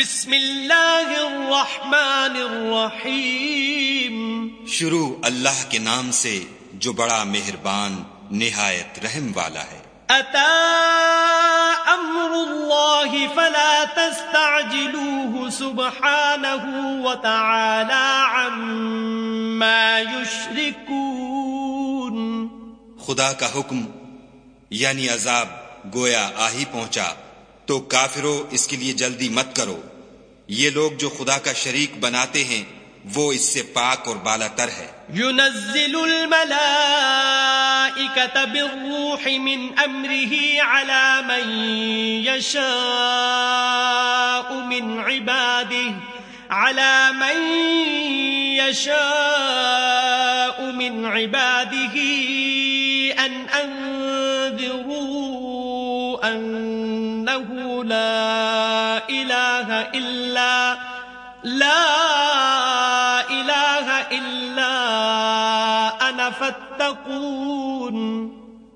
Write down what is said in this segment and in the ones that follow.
بسم اللہ الرحمن الرحیم۔ شروع اللہ کے نام سے جو بڑا مہربان نہایت رحم والا ہے۔ اتا امر اللہ فلا تستعجلوه سبحانه وتعالى عما يشركون خدا کا حکم یعنی عذاب گویا آ ہی پہنچا۔ تو کافرو، اس کے لیے جلدی مت کرو۔ یہ لوگ جو خدا کا شریک بناتے ہیں، وہ اس سے پاک اور بالا تر ہے۔ ينزل الملائكة بالروح من أمره على من يشاء من عباده على من يشاء من عباده أن أنذروا أنه لا إله إلا لا إله إلا أنا فاتقون.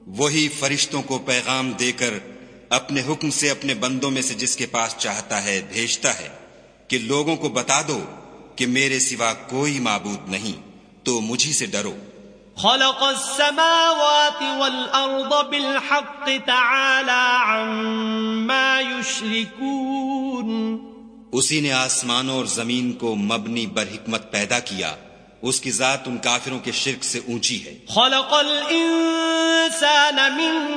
وہی فرشتوں کو پیغام دے کر اپنے حکم سے اپنے بندوں میں سے جس کے پاس چاہتا ہے بھیجتا ہے کہ لوگوں کو بتا دو کہ میرے سوا کوئی معبود نہیں، تو مجھی سے ڈرو۔ خلق السماوات والأرض بالحق تعالى عما يشركون. اسی نے آسمانوں اور زمین کو مبنی بر حکمت پیدا کیا اس کی ذات ان کافروں کے شرک سے اونچی ہے۔ خلق الإنسان من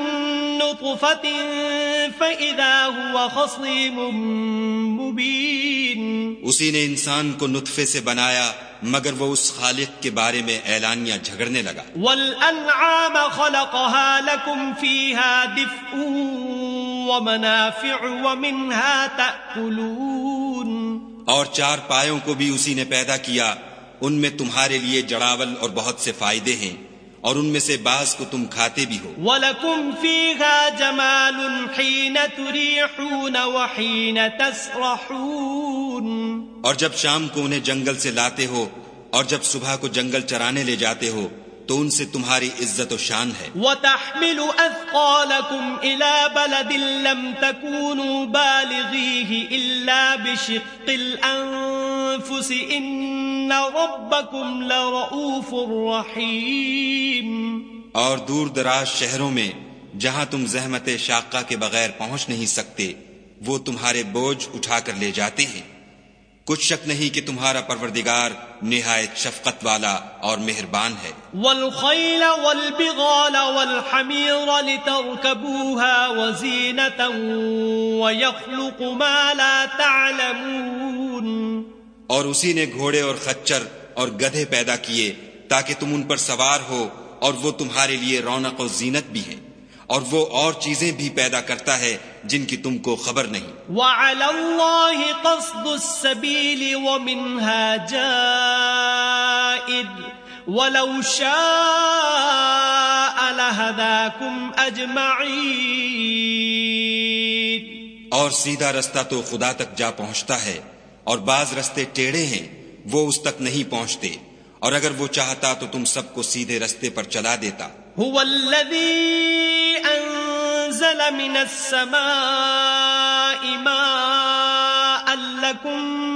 نطفة فإذا هو خصيم مبين۔ اسی نے انسان کو نطفے سے بنایا مگر وہ اس خالق کے بارے میں اعلانیہ جھگڑنے لگا۔ والأنعام خلقها لكم فيها دفء ومنافع ومنها تأكلون۔ اور چار پایوں کو بھی اسی نے پیدا کیا ان میں تمہارے لیے جڑاول اور بہت سے فائدے ہیں اور ان میں سے بعض کو تم کھاتے بھی ہو۔ وَلَكُمْ فِيهَا جَمَالٌ حِينَ تُرِيحُونَ وَحِينَ تَسْرَحُونَ۔ اور جب شام کو انہیں جنگل سے لاتے ہو اور جب صبح کو جنگل چرانے لے جاتے ہو تو ان سے تمہاری عزت و شان ہے۔ وَتَحْمِلُ أَثْقَالَكُمْ إِلَى بَلَدٍ لَمْ تَكُونُوا بَالِغِيهِ إِلَّا بِشِقِّ الْأَنفُسِ إِنَّ رَبَّكُمْ لَرَؤُوفٌ رَحِيمٌ۔ اور دور دراز شہروں میں جہاں تم زحمت شاقہ کے بغیر پہنچ نہیں سکتے وہ تمہارے بوجھ اٹھا کر لے جاتے ہیں۔ کچھ شک نہیں کہ تمہارا پروردگار نہایت شفقت والا اور مہربان ہے۔ والخيل والبغال والحمير لتركبوها وزينة ويخلق ما لا تعلمون۔ اور اسی نے گھوڑے اور خچر اور گدھے پیدا کیے تاکہ تم ان پر سوار ہو اور وہ تمہارے لیے رونق و زینت بھی ہیں۔ اور وہ اور چیزیں بھی پیدا کرتا ہے جن کی تم کو خبر نہیں۔ وعلى الله قصد السبيل ومنها جائد ولو شاء لهداكم أجمعين۔ اور سیدھا رستہ تو خدا تک جا پہنچتا ہے اور بعض رستے ٹیڑھے ہیں وہ اس تک نہیں پہنچتے۔ اور اگر وہ چاہتا تو تم سب کو سیدھے رستے پر چلا دیتا۔ هو الذي أنزل من السماء ماء لكم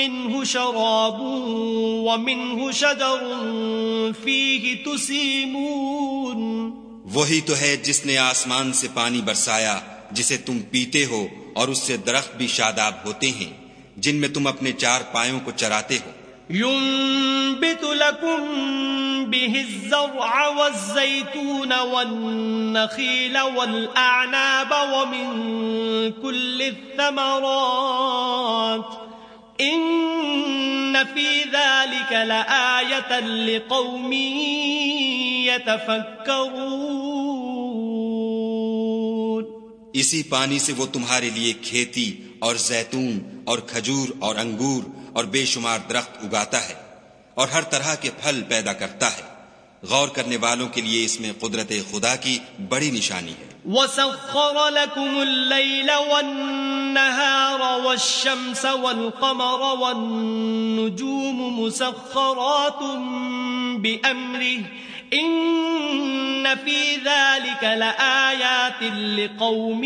منه شراب ومنه شجر فيه تسيمون. وہی تو ہے جس نے آسمان سے پانی برسایا جسے تم پیتے ہو اور اس سے درخت بھی شاداب ہوتے ہیں جن میں تم اپنے چار پایوں کو چراتے ہو۔ ينبت لكم به الزرع والزيتون والنخيل والأعناب ومن كل الثمرات إن في ذلك لآية لقوم يتفكرون اسی پانی سے وہ تمہارے لیے کھیتی اور زیتون اور کھجور اور انگور اور بے شمار درخت اگاتا ہے۔ اور ہر طرح کے پھل پیدا کرتا ہے۔ غور کرنے والوں کے لیے اس میں قدرت خدا کی بڑی نشانی ہے۔ وسخر لكم الليل والنهار والشمس والقمر والنجوم مسخرات بأمره إن في ذلك لآيات لقوم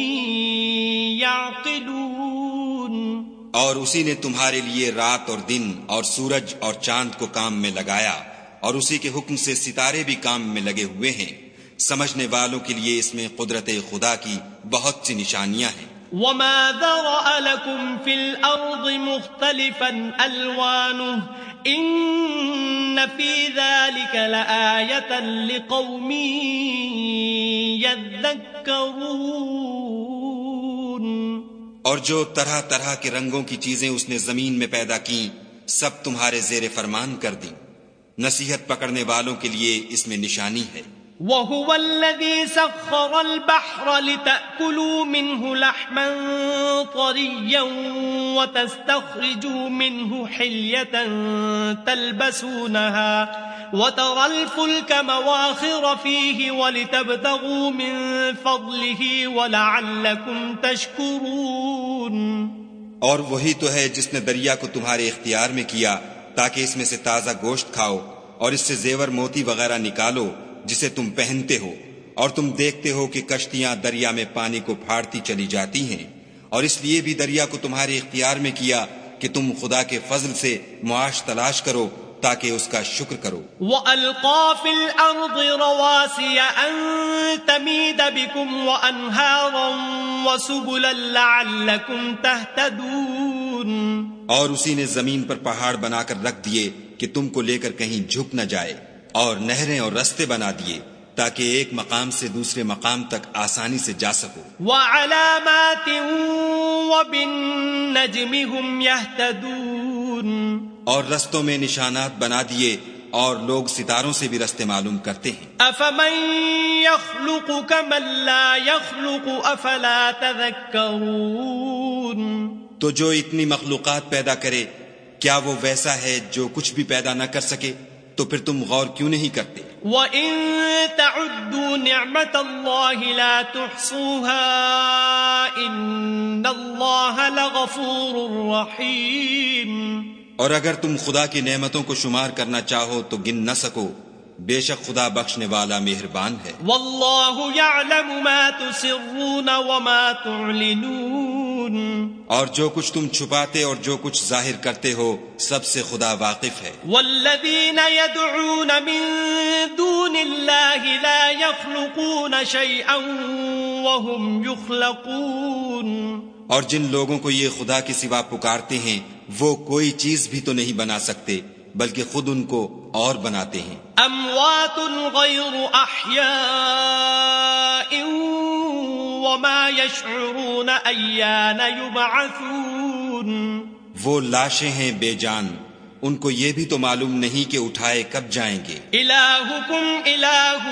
يعقلون اور اسی نے تمہارے لیے رات اور دن اور سورج اور چاند کو کام میں لگایا اور اسی کے حکم سے ستارے بھی کام میں لگے ہوئے ہیں۔ سمجھنے والوں کے لیے اس میں قدرت خدا کی بہت سی نشانیاں ہیں۔ وما ذرأ لكم في الأرض مختلفا ألوانه إن في ذلك لآية لقوم يذكرون اور جو طرح طرح کے رنگوں کی چیزیں اس نے زمین میں پیدا کی سب تمہارے زیر فرمان کر دیں۔ نصیحت پکڑنے والوں کے لیے اس میں نشانی ہے۔ وهو الذي سخر البحر لتأكلوا منه لحما طريا وتستخرجوا منه حلية تلبسونها وترى الفلك مواخر فيه ولتبتغوا من فضله ولعلكم تشكرون اور وہی تو ہے جس نے دریا کو تمہارے اختیار میں کیا تاکہ اس میں سے تازہ گوشت کھاؤ اور اس سے زیور موتی وغیرہ نکالو جسے تم پہنتے ہو اور تم دیکھتے ہو کہ کشتیاں دریا میں پانی کو پھاڑتی چلی جاتی ہیں۔ اور اس لیے بھی دریا کو تمہارے اختیار میں کیا کہ تم خدا کے فضل سے معاش تلاش کرو تاکہ اس کا شکر کرو۔ وَأَلْقَى فِي الْأَرْضِ رَوَاسِيَ أَن تَمِيدَ بِكُمْ وَأَنْهَارًا وَسُبُلًا لَعَلَّكُمْ تَهْتَدُونَ۔ اور اسی نے زمین پر پہاڑ بنا کر رکھ دیے کہ تم کو لے کر کہیں جھک نہ جائے۔ اور نہریں اور رستے بنا دیے تاکہ ایک مقام سے دوسرے مقام تک آسانی سے جا سکو۔ وعلامات وبالنجم هم يهتدون اور رستوں میں نشانات بنا دیے اور لوگ ستاروں سے بھی رستے معلوم کرتے ہیں۔ افمن يخلق كمن لا يخلق افلا تذكرون تو جو اتنی مخلوقات پیدا کرے کیا وہ ویسا ہے جو کچھ بھی پیدا نہ کر سکے؟ تو پھر تم غور کیوں نہیں کرتے؟ وَإِن تَعُدُّوا نِعْمَةَ اللَّهِ لَا تُحْصُوهَا إِنَّ اللَّهَ لَغَفُورٌ رَحِيمٌ۔ اور اگر تم خدا کی نعمتوں کو شمار کرنا چاہو تو گن نہ سکو۔ بے شک خدا بخشنے والا مہربان ہے۔ واللہ یعلم ما تسرون وما تعلنون۔ اور جو کچھ تم چھپاتے اور جو کچھ ظاہر کرتے ہو سب سے خدا واقف ہے۔ والذین يدعون من دون اللہ لا يخلقون شیئا وهم يخلقون اور جن لوگوں کو یہ خدا کے سوا پکارتے ہیں وہ کوئی چیز بھی تو نہیں بنا سکتے۔ بلکہ خود ان کو اور بناتے ہیں۔ اموات غیر احیاء وما يشعرون ایان يبعثون وہ لاشیں ہیں بے جان ان کو یہ بھی تو معلوم نہیں کہ اٹھائے کب جائیں گے۔ الہکم الہ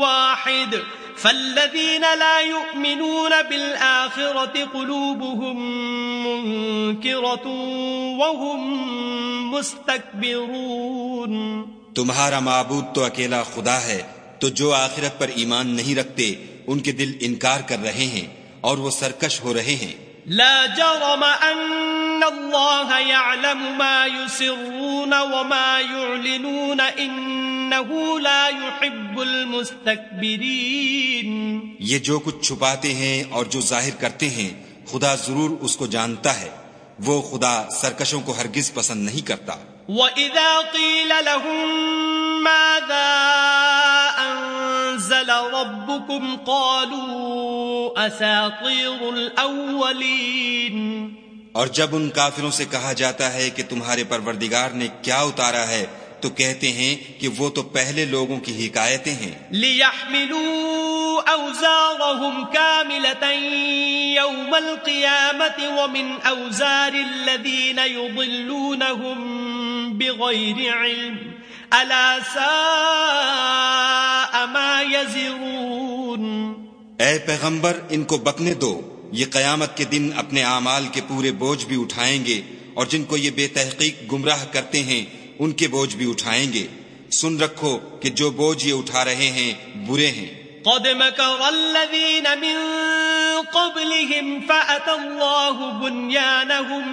واحد فالذين لا يؤمنون بالآخرة قلوبهم منكرة وهم مستكبرون تمہارا معبود تو اکیلا خدا ہے تو جو آخرت پر ایمان نہیں رکھتے ان کے دل انکار کر رہے ہیں اور وہ سرکش ہو رہے ہیں۔ لا جرم ان اللہ يعلم ما يسرون وما يعلنون ان لا يحب المستكبرين یہ جو کچھ چھپاتے ہیں اور جو ظاہر کرتے ہیں خدا ضرور اس کو جانتا ہے۔ وہ خدا سرکشوں کو ہرگز پسند نہیں کرتا۔ وَإِذَا قِيلَ لَهُم مَاذَا أَنزَلَ رَبُّكُمْ قَالُوا أَسَاطِيرُ الْأَوَّلِينَ۔ اور جب ان کافروں سے کہا جاتا ہے کہ تمہارے پروردگار نے کیا اتارا ہے تو کہتے ہیں کہ وہ تو پہلے لوگوں کی حکایتیں ہیں۔ لِيَحْمِلُوا أَوْزَارَهُمْ كَامِلَةً يَوْمَ الْقِيَامَةِ وَمِنْ أَوْزَارِ الَّذِينَ يُضِلُّونَهُمْ بِغَيْرِ عِلْمٍ أَلَا سَاءَ مَا يَزِرُونَ اے پیغمبر ان کو بکنے دو۔ یہ قیامت کے دن اپنے اعمال کے پورے بوجھ بھی اٹھائیں گے اور جن کو یہ بے تحقیق گمراہ کرتے ہیں ان کے بوجھ بھی اٹھائیں گے۔ سن رکھو کہ جو بوجھ یہ اٹھا رہے ہیں، برے ہیں۔ قد مكر الذين من قبلهم فأتى الله بنيانهم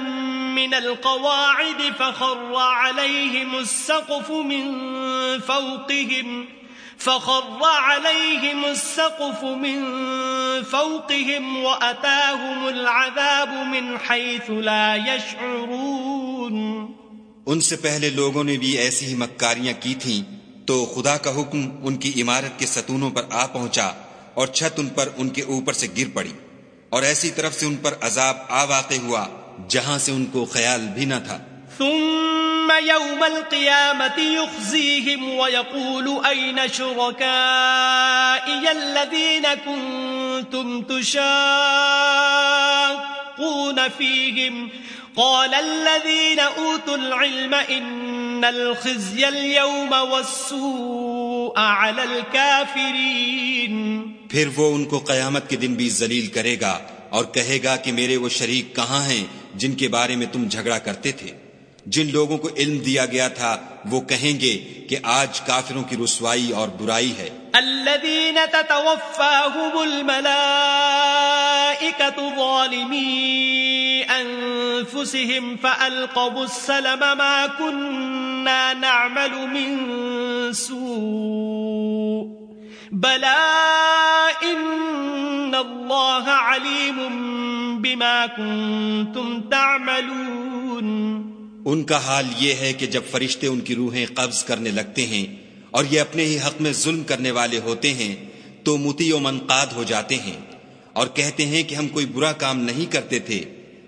من القواعد فخر عليهم السقف من فوقهم فخر عليهم السقف من فوقهم وأتاهم العذاب من حيث لا يشعرون ان سے پہلے لوگوں نے بھی ایسی ہی مکاریاں کی تھیں، تو خدا کا حکم ان کی عمارت کے ستونوں پر آ پہنچا اور چھت ان پر ان کے اوپر سے گر پڑی۔ اور ایسی طرف سے ان پر عذاب آ واقع ہوا، جہاں سے ان کو خیال بھی نہ تھا۔ ثم يوم القيامة يخزيهم ويقول أين شركائي الذين كنتم تشاقون فيهم؟ قال الذين أوتوا العلم إن الخزي اليوم والسوء على الكافرين. پھر وہ ان کو قیامت کے دن بھی ذلیل کرے گا اور کہے گا کہ میرے وہ شریک کہاں ہیں جن کے بارے میں تم جھگڑا کرتے تھے۔ جن لوگوں کو علم دیا گیا تھا وہ کہیں گے کہ آج کافروں کی رسوائی اور برائی ہے۔ الذين تتوفاهم الملائكة ظالمي أنفسهم فألقوا السلم ما كنا نعمل من سوء بلى إن الله عليم بما كنتم تعملون ان کا حال یہ ہے کہ جب فرشتے ان کی روحیں قبض کرنے لگتے ہیں اور یہ اپنے ہی حق میں ظلم کرنے والے ہوتے ہیں تو متی و منقاد ہو جاتے ہیں۔ اور کہتے ہیں کہ ہم کوئی برا کام نہیں کرتے تھے۔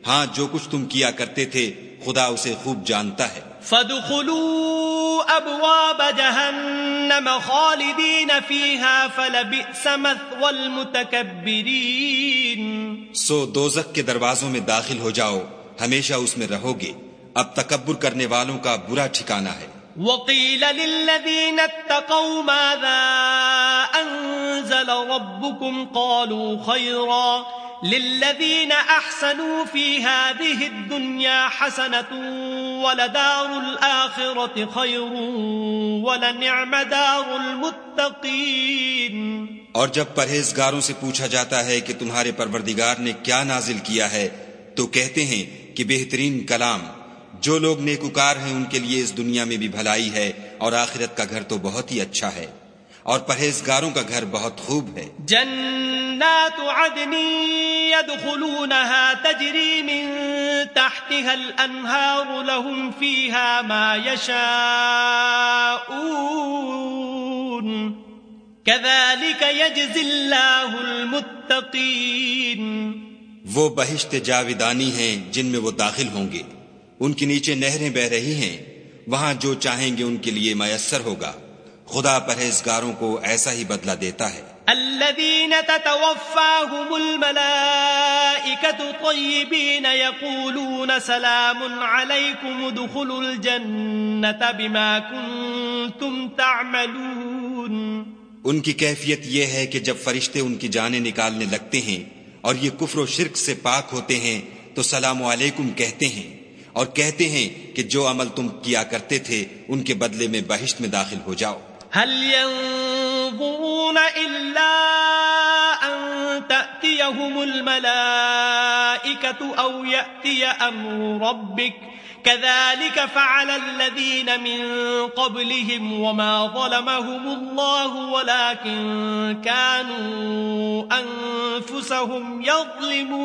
ہاں جو کچھ تم کیا کرتے تھے خدا اسے خوب جانتا ہے۔ فادخلوا ابواب جهنم خالدين فيها فلبئس مثوى المتكبرين۔ سو دوزک کے دروازوں میں داخل ہو جاؤ ہمیشہ اس میں رہو گے۔ اب تکبر کرنے والوں کا برا ٹھکانہ ہے۔ وقيل للذين اتقوا ماذا أنزل ربكم قالوا خيرا للذين أحسنوا في هذه الدنيا حسنة ولدار الآخرة خير ولنعم دار المتقين اور جب پرہیزگاروں سے پوچھا جاتا ہے کہ تمہارے پروردگار نے کیا نازل کیا ہے، تو کہتے ہیں کہ بہترین کلام جو لوگ نیکوکار ہیں ان کے لیے اس دنیا میں بھی بھلائی ہے اور آخرت کا گھر تو بہت ہی اچھا ہے اور پرہیزگاروں کا گھر بہت خوب ہے۔ جنات عدن يدخلونها تجري من تحتها الأنهار لهم فيها ما يشاءون كذلك يجزي الله المتقين وہ بہشت جاویدانی ہیں جن میں وہ داخل ہوں گے۔ ان کے نیچے نہریں بہ رہی ہیں وہاں جو چاہیں گے ان کے لیے میسر ہوگا۔ خدا پرہیزگاروں کو ایسا ہی بدلہ دیتا ہے۔ الذين تتوفاهم الملائكة طيبين يقولون سلام عليكم ادخلوا الجنة بما كنتم تعملون۔ ان کی کیفیت یہ ہے کہ جب فرشتے ان کی جانیں نکالنے لگتے ہیں اور یہ کفر و شرک سے پاک ہوتے ہیں تو سلام علیکم کہتے ہیں۔ اور کہتے ہیں کہ جو عمل تم کیا کرتے تھے، ان کے بدلے میں بہشت میں داخل ہو جاؤ۔ هل ينظرون إلا أن تأتيهم الملائكة أو يأتي أمر ربك؟ كذلك فعل الذين من قبلهم وما ظلمهم الله، ولكن كانوا أنفسهم يظلمون۔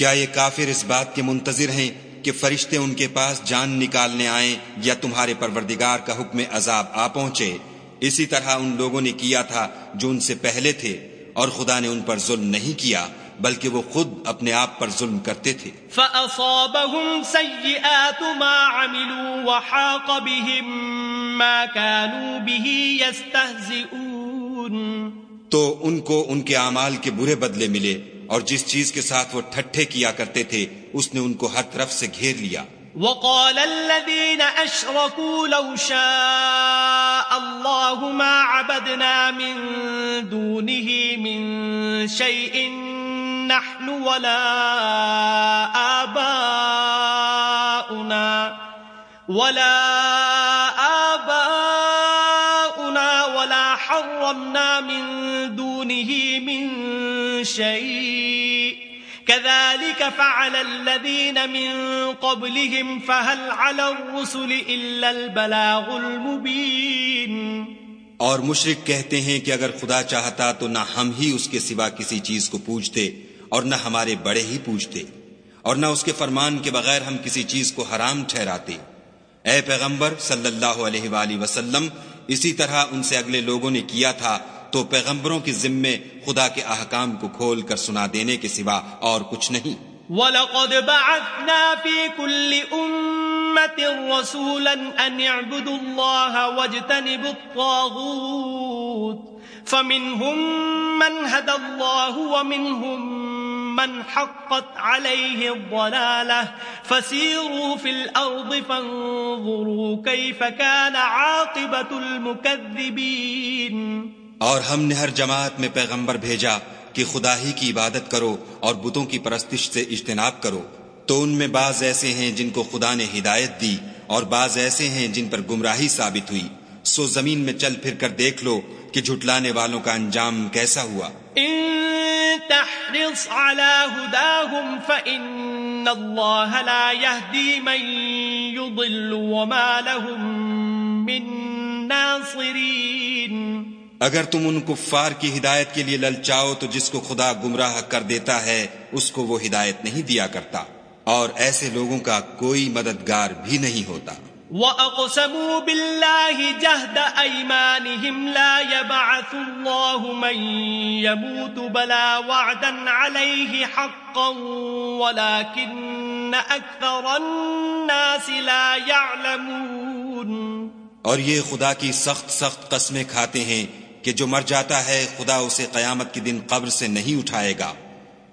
کیا یہ کافر اس بات کے منتظر ہیں کہ فرشتے ان کے پاس جان نکالنے آئیں یا تمہارے پروردگار کا حکم عذاب آ پہنچے؟ اسی طرح ان لوگوں نے کیا تھا جو ان سے پہلے تھے اور خدا نے ان پر ظلم نہیں کیا بلکہ وہ خود اپنے آپ پر ظلم کرتے تھے۔ فأصابهم سيئات ما عملوا وحاق بهم ما كانوا به يستهزئون۔ تو ان کو ان کے اعمال کے برے بدلے ملے۔ اور جس چیز کے ساتھ وہ ٹھٹھے کیا کرتے تھے، اس نے ان کو ہر طرف سے گھیر لیا۔ وقال الذين أشركوا لو شاء الله ما عبدنا من دونه من شيء نحن ولا آباؤنا ولا آباؤنا ولا حرمنا من دونه شيء. كذلك فعل الذين من قبلهم، فهل على الرسل إلا البلاغ المبين. اور مشرق کہتے ہیں کہ اگر خدا چاہتا تو نہ ہم ہی اس کے سوا کسی چیز کو پوچھتے اور نہ ہمارے بڑے ہی پوچھتے اور نہ اس کے فرمان کے بغیر ہم کسی چیز کو حرام ٹھہراتے۔ اے پیغمبر صلی اللہ علیہ وآلہ وسلم، اسی طرح ان سے اگلے لوگوں نے کیا تھا تو پیغمبروں کی ذمے خدا کے احکام کو کھول کر سنا دینے کے سوا اور کچھ نہیں۔ وَلَقَدْ بَعَثْنَا فِي كُلِّ أُمَّةٍ رَسُولًا أَنْ يَعْبُدُوا اللَّهَ وَاجْتَنِبُوا الطَّاغُوتَ فَمِنْهُمْ مَنْ هَدَى اللَّهُ وَمِنْهُمْ مَنْ حَقَّتْ عَلَيْهِ الضَّلَالَةُ فَسِيرُوا فِي الْأَرْضِ فَانظُرُوا كَيْفَ كَانَ عَاقِبَةُ الْمُكَذِّبِينَ اور ہم نے ہر جماعت میں پیغمبر بھیجا کہ خدا ہی کی عبادت کرو اور بتوں کی پرستش سے اجتناب کرو۔ تو ان میں بعض ایسے ہیں جن کو خدا نے ہدایت دی اور بعض ایسے ہیں جن پر گمراہی ثابت ہوئی۔ سو زمین میں چل پھر کر دیکھ لو کہ جھٹلانے والوں کا انجام کیسا ہوا۔ تحرص على هداهم فإن الله لا يهدي من يضل وما لهم من ناصرين۔ اگر تم ان کفار کی ہدایت کے لیے للچاؤ تو جس کو خدا گمراہ کر دیتا ہے اس کو وہ ہدایت نہیں دیا کرتا۔ اور ایسے لوگوں کا کوئی مددگار بھی نہیں ہوتا۔ وَأَقْسَمُوا بِاللَّهِ جَهْدَ أَيْمَانِهِمْ لَا يَبْعَثُ اللَّهُ مَن يَمُوتُ بَلَا وَعْدًا عَلَيْهِ حَقًّا وَلَكِنَّ أَكْثَرَ النَّاسِ لَا يَعْلَمُونَ۔ اور یہ خدا کی سخت سخت قسمیں کھاتے ہیں۔ کہ جو مر جاتا ہے، خدا اسے قیامت کے دن قبر سے نہیں اٹھائے گا۔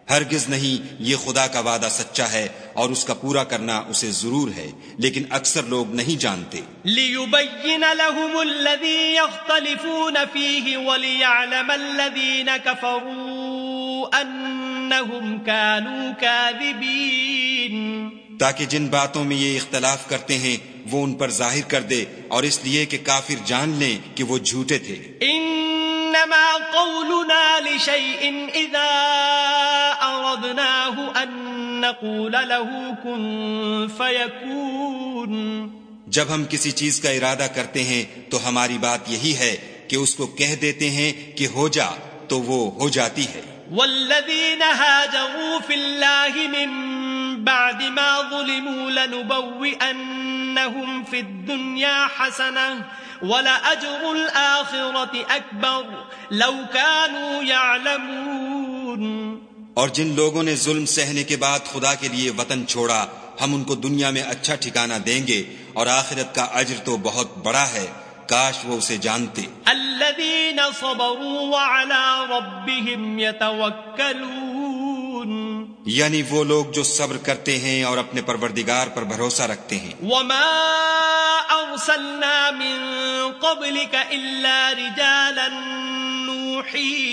ہرگز نہیں، یہ خدا کا وعدہ سچا ہے اور اس کا پورا کرنا اسے ضرور ہے، لیکن اکثر لوگ نہیں جانتے۔ لِيُبَيِّنَ لَهُمُ الَّذِي يَخْتَلِفُونَ فِيهِ وَلِيَعْلَمَ الَّذِينَ كَفَرُوا أَنَّهُمْ كَانُوا كَاذِبِينَ۔ تاکہ جن باتوں میں یہ اختلاف کرتے ہیں وہ ان پر ظاہر کر دے اور اس لیے کہ کافر جان لیں کہ وہ جھوٹے تھے۔ انما قولنا لشيء اذا اردناه ان نقول له كن فيكون جب ہم کسی چیز کا ارادہ کرتے ہیں تو ہماری بات یہی ہے کہ اس کو کہہ دیتے ہیں کہ ہو جا تو وہ ہو جاتی ہے۔ والذین هاجروا فی اللہ من بعد ما ظلموا لنبوئنهم في الدنيا حسنة ولأجر الآخرة أكبر لو كانوا يعلمون. اور جن لوگوں نے ظلم سہنے کے بعد خدا کے لیے وطن چھوڑا ہم ان کو دنیا میں اچھا ٹھکانہ دیں گے اور آخرت کا اجر تو بہت بڑا ہے کاش وہ اسے جانتے۔ الذين صبروا وعلى ربهم يتوكلون. یعنی وہ لوگ جو صبر کرتے ہیں اور اپنے پروردگار پر بھروسہ رکھتے ہیں۔ وما ارسلنا من قبلك الا رجالا نوحي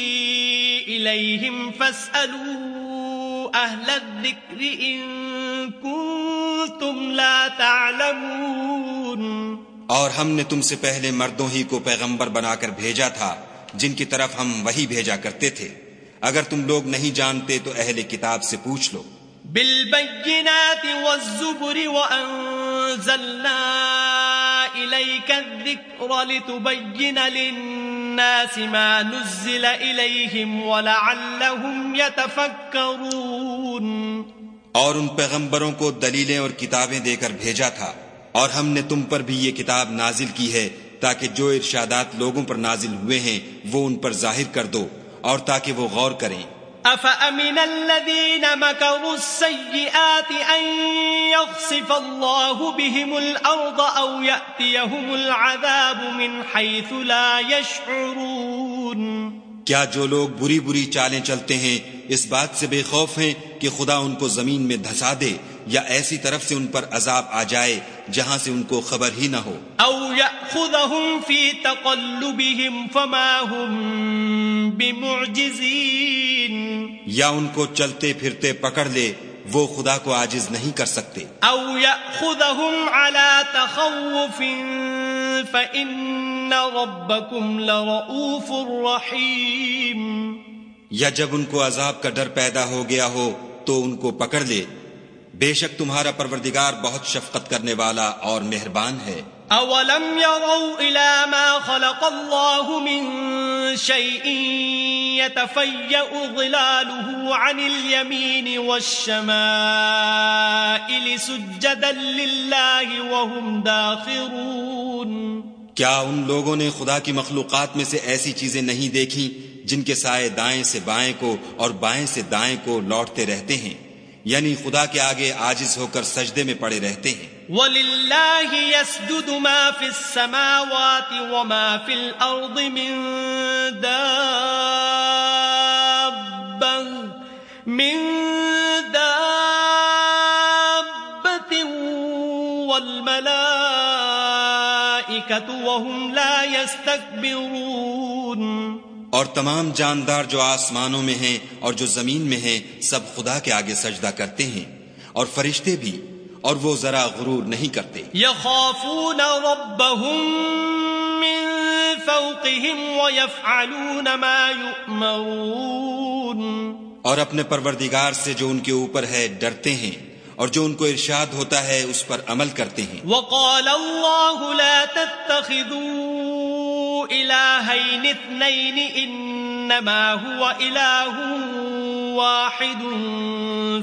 اليهم فاسالوا اهل الذكر ان كنتم لا تعلمون اور ہم نے تم سے پہلے مردوں ہی کو پیغمبر بنا کر بھیجا تھا جن کی طرف ہم وہی بھیجا کرتے تھے۔ اگر تم لوگ نہیں جانتے تو اہل کتاب سے پوچھ لو۔ بالبينات والزبر وأنزلنا إليك الذكر لتبين للناس ما نزل إليهم ولعلهم يتفكرون۔ اور ان پیغمبروں کو دلیلیں اور کتابیں دے کر بھیجا تھا۔ اور ہم نے تم پر بھی یہ کتاب نازل کی ہے تاکہ جو ارشادات لوگوں پر نازل ہوئے ہیں وہ ان پر ظاہر کر دو۔ اور تاکہ وہ غور کریں۔ أفأمن الذين مكروا السيئات أن يخصف الله بهم الأرض أو يأتيهم العذاب من حيث لا يشعرون؟ کیا جو لوگ بری بری چالیں چلتے ہیں اس بات سے بے خوف ہیں کہ خدا ان کو زمین میں دھسا دے یا ایسی طرف سے ان پر عذاب آ جائے جہاں سے ان کو خبر ہی نہ ہو۔ او یأخذهم فی تقلبهم فما هم بمعجزین۔ یا ان کو چلتے پھرتے پکڑ لے وہ خدا کو عاجز نہیں کر سکتے۔ او یأخذهم على تخوف فإن ربكم لرؤوف رحیم۔ یا جب ان کو عذاب کا ڈر پیدا ہو گیا ہو تو ان کو پکڑ لے۔ بے شک تمہارا پروردگار بہت شفقت کرنے والا اور مہربان ہے۔ أولم يروا إلى ما خلق الله من شيء يتفيأ ظلاله عن اليمين والشمائل سجدا لله وهم داخرون کیا ان لوگوں نے خدا کی مخلوقات میں سے ایسی چیزیں نہیں دیکھی جن کے سائے دائیں سے بائیں کو اور بائیں سے دائیں کو لوٹتے رہتے ہیں؟ یعنی خدا کے آگے آجز ہو کر سجدے میں پڑے رہتے ہیں۔ وَلِلَّهِ يَسْجُدُ مَا فِي السَّمَاوَاتِ وَمَا فِي الْأَرْضِ مِن دَابَّةٍ مِن دَابَّةٍ وَالْمَلَائِكَةُ وَهُمْ لَا يَسْتَكْبِرُونَ اور تمام جاندار جو آسمانوں میں ہیں اور جو زمین میں ہیں، سب خدا کے آگے سجدہ کرتے ہیں اور فرشتے بھی اور وہ ذرا غرور نہیں کرتے۔ يخافون ربهم من فوقهم ويفعلون ما يؤمرون۔ اور اپنے پروردگار سے جو ان کے اوپر ہے ڈرتے ہیں۔ اور جو ان کو ارشاد ہوتا ہے اس پر عمل کرتے ہیں۔ وقال الله لا تتخذوا إلهين اثنين إنما هو إله واحد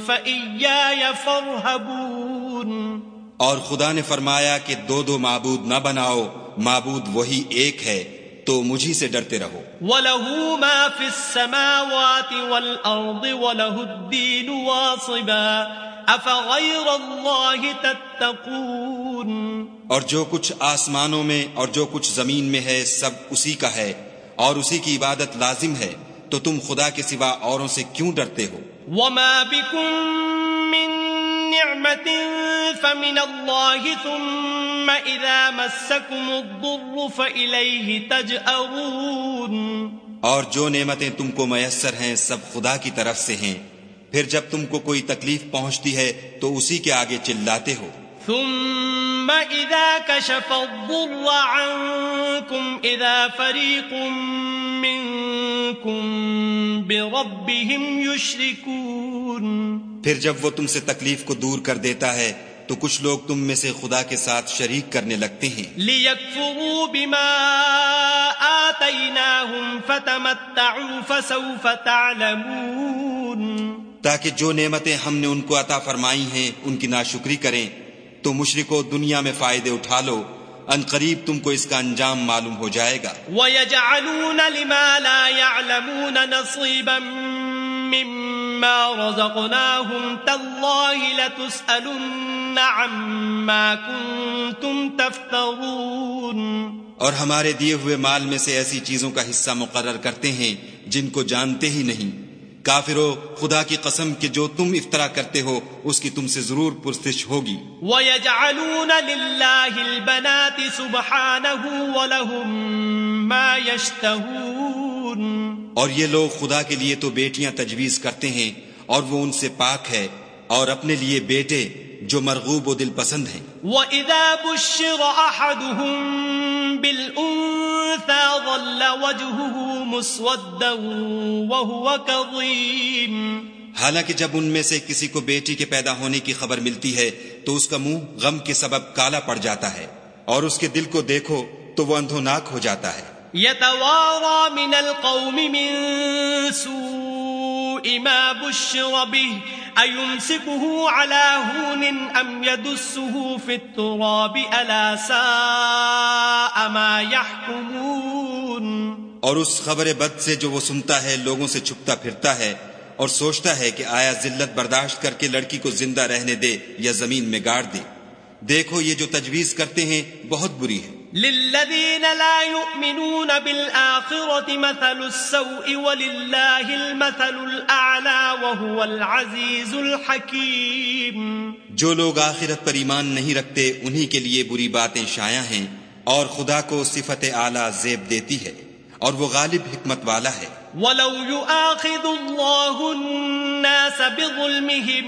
فإياي فارهبون۔ اور خدا نے فرمایا کہ دو دو معبود نہ بناؤ معبود وہی ایک ہے۔ تو مجھی سے ڈرتے رہو۔ وَلَهُ مَا فِي السَّمَاوَاتِ وَالْأَرْضِ وَلَهُ الدِّينُ وَاصِبًا أَفَغَيْرَ اللَّهِ تَتَّقُونَ اور جو کچھ آسمانوں میں اور جو کچھ زمین میں ہے سب اسی کا ہے اور اسی کی عبادت لازم ہے۔ تو تم خدا کے سوا اوروں سے کیوں ڈرتے ہو؟ وما بكم من نعمة فمن الله ثم إذا مسكم الضر فإليه تجأرون اور جو نعمتیں تم کو میسر ہیں سب خدا کی طرف سے ہیں۔ پھر جب تم کو کوئی تکلیف پہنچتی ہے تو اسی کے آگے چلاتے ہو۔ ثم إذا كشف الضر عنكم إذا فريق منكم بربهم يشركون پھر جب وہ تم سے تکلیف کو دور کر دیتا ہے تو کچھ لوگ تم میں سے خدا کے ساتھ شریک کرنے لگتے ہیں۔ ليكفروا بما آتيناهم فتمتعوا فسوف تعلمون تاکہ جو نعمتیں ہم نے ان کو عطا فرمائی ہیں ان کی ناشکری کریں۔ تو مشرکو دنیا میں فائدے اٹھا لو۔ ان قریب تم کو اس کا انجام معلوم ہو جائے گا۔ وَيَجْعَلُونَ لِمَا لَا يَعْلَمُونَ نَصِيبًا مِّمَّا رَزَقْنَاهُمْ تَاللَّهِ لَتُسْأَلُنَّ عَمَّا كُنتُمْ تَفْتَرُونَ۔ اور ہمارے دیے ہوئے مال میں سے ایسی چیزوں کا حصہ مقرر کرتے ہیں جن کو جانتے ہی نہیں۔ کافرو خدا کی قسم کہ جو تم افطرا کرتے ہو اس کی تم سے ضرور پرستش ہوگی۔ وَيَجْعَلُونَ لِلَّهِ الْبَنَاتِ سُبْحَانَهُ وَلَهُم مَّا يَشْتَهُونَ۔ اور یہ لوگ خدا کے لیے تو بیٹیاں تجویز کرتے ہیں اور وہ ان سے پاک ہے اور اپنے لیے بیٹے جو مرغوب و دل پسند ہیں۔ وَإِذَا بُشِّرَ أَحَدُهُم بِالْأُنثَى ظَلَّ وَجْهُهُ مُسْوَدًّا وَهُوَ كَظِيمٌ۔ حالانکہ جب ان میں سے کسی کو بیٹی کے پیدا ہونے کی خبر ملتی ہے تو اس کا منہ غم کے سبب کالا پڑ جاتا ہے۔ اور اس کے دل کو دیکھو تو وہ اندھوناک ہو جاتا ہے۔ يتوارى من القوم من سوء ما بشر به أيمسكه على هون أم يدسه في التراب ألا ساء ما يحكمون اور اس خبر بد سے جو وہ سنتا ہے، لوگوں سے چھپتا پھرتا ہے اور سوچتا ہے کہ آیا ذلت برداشت کر کے لڑکی کو زندہ رہنے دے یا زمین میں گاڑ دے۔ دیکھو یہ جو تجویز کرتے ہیں، بہت بری ہے۔ للذين لا يؤمنون بالآخرة مثل السوء ولله المثل الأعلى وهو العزيز الحكيم جو لوگ آخرت پر ایمان نہیں رکھتے انہی کے لیے بری باتیں شایع ہیں اور خدا کو صفت اعلی زیب دیتی ہے اور وہ غالب حکمت والا ہے۔ ولو يؤاخذ الله الناس بظلمهم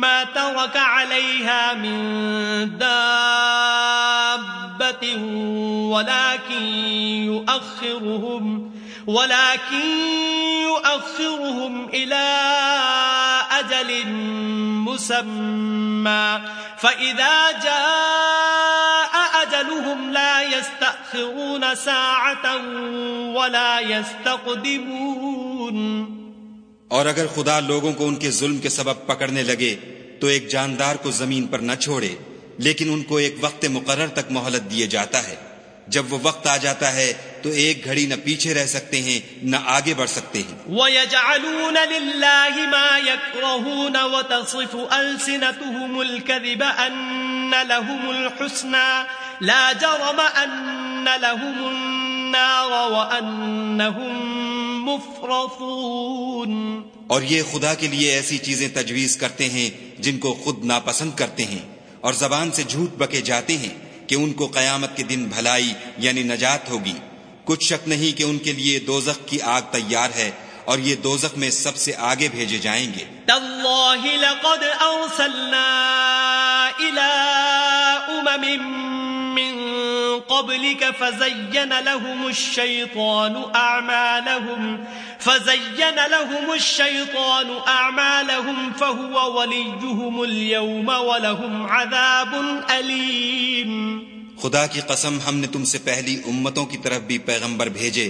ما ترك عليها من دابة ولكن يؤخرهم ولكن يؤخرهم إلى أجل مسمى فإذا جاء أجلهم لا يستأخرون ساعة ولا يستقدمون اور اگر خدا لوگوں کو ان کے ظلم کے سبب پکڑنے لگے تو ایک جاندار کو زمین پر نہ چھوڑے۔ لیکن ان کو ایک وقت مقرر تک مہلت دیے جاتا ہے۔ جب وہ وقت آ جاتا ہے تو ایک گھڑی نہ پیچھے رہ سکتے ہیں نہ آگے بڑھ سکتے ہیں۔ وَيَجْعَلُونَ لِلَّهِ مَا يَكْرَهُونَ وَتَصِفُ أَلْسِنَتُهُمُ الْكَذِبَ أَنَّ لَهُمُ الْحُسْنَى لَا جَرَمَ أَنَّ لَهُمُ النَّارَ وَأَنَّهُمْ مُفْرَطُونَ۔ اور یہ خدا کے لیے ایسی چیزیں تجویز کرتے ہیں جن کو خود ناپسند کرتے ہیں۔ اور زبان سے جھوٹ بکے جاتے ہیں کہ ان کو قیامت کے دن بھلائی یعنی نجات ہوگی۔ کچھ شک نہیں کہ ان کے لیے دوزخ کی آگ تیار ہے اور یہ دوزخ میں سب سے آگے بھیجے جائیں گے۔ تاللہ لقد ارسلنا الى امم من قبلك فزين لهم الشيطان اعمالهم فزين لهم الشيطان اعمالهم فهو وليهم اليوم ولهم عذاب اليم خدا کی قسم ہم نے تم سے پہلی امتوں کی طرف بھی پیغمبر بھیجے۔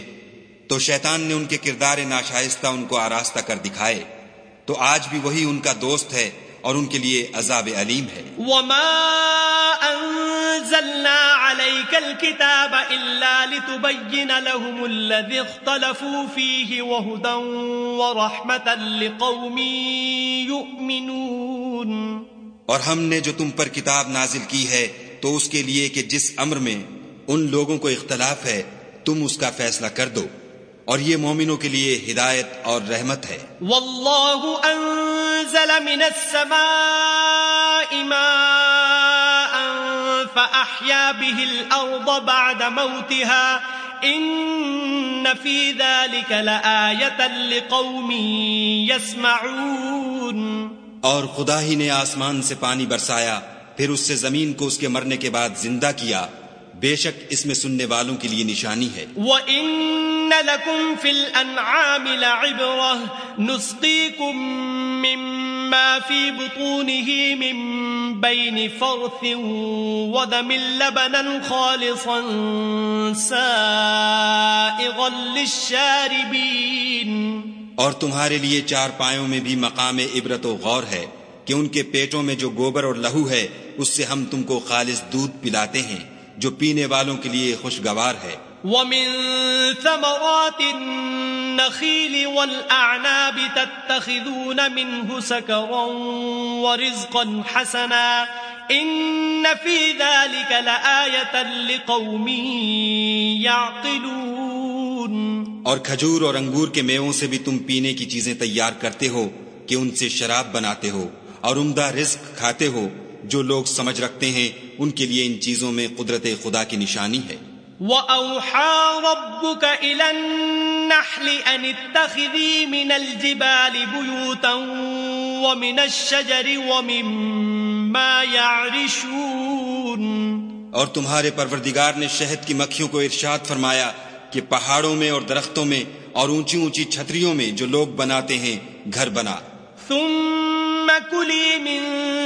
تو شیطان نے ان کے کردار ناشائستہ ان کو آراستہ کر دکھائے۔ تو آج بھی وہی ان کا دوست ہے اور ان کے لیے عذاب علیم ہے۔ وما انزلنا عليك الكتاب الا لتبين لهم الذي اختلفوا فيه وهدى ورحمة لقوم يؤمنون۔ اور ہم نے جو تم پر کتاب نازل کی ہے تو اس کے لیے کہ جس امر میں ان لوگوں کو اختلاف ہے تم اس کا فیصلہ کر دو۔ اور یہ مومنوں کے لیے ہدایت اور رحمت ہے۔ واللہ انزل من السماء ماء فأحيا به الأرض بعد موتها ان في ذلك لآية لقوم يسمعون۔ اور خدا ہی نے آسمان سے پانی برسایا پھر اس سے زمین کو اس کے مرنے کے بعد زندہ کیا۔ بے شک اس میں سننے والوں کے لیے نشانی ہے۔ وَإِنَّ لَكُمْ فِي الْأَنْعَامِ لَعِبْرَةً نُسْقِيكُم مِّمَّا فِي بُطُونِهِ مِن بَيْنِ فَرْثٍ وَدَمٍ لَبَنًا خَالِصًا سَائِغًا لِلشَّارِبِينَ۔ اور تمہارے لیے چار پایوں میں بھی مقام عبرت و غور ہے کہ ان کے پیٹوں میں جو گوبر اور لہو ہے اس سے ہم تم کو خالص دودھ پلاتے ہیں۔ جو پینے والوں کے لیے خوشگوار ہے۔ ومن ثمرات النخيل والأعناب تتخذون منه سكرا ورزقا حسنا إن في ذلك لآية لقوم يعقلون۔ اور کھجور اور انگور کے میووں سے بھی تم پینے کی چیزیں تیار کرتے ہو کہ ان سے شراب بناتے ہو اور عمدہ رزق کھاتے ہو۔ جو لوگ سمجھ رکھتے ہیں ان کے لیے ان چیزوں میں قدرت خدا کی نشانی ہے۔ وَأَوْحَى رَبُّكَ إِلَى النَّحْلِ أَنِ اتَّخِذِي مِنَ الْجِبَالِ بُيُوتًا وَمِنَ الشَّجَرِ وَمِمَّا يَعْرِشُونَ۔ اور تمہارے پروردگار نے شہد کی مکھیوں کو ارشاد فرمایا کہ پہاڑوں میں اور درختوں میں اور اونچی اونچی چھتریوں میں جو لوگ بناتے ہیں گھر بنا۔ ثم كلي من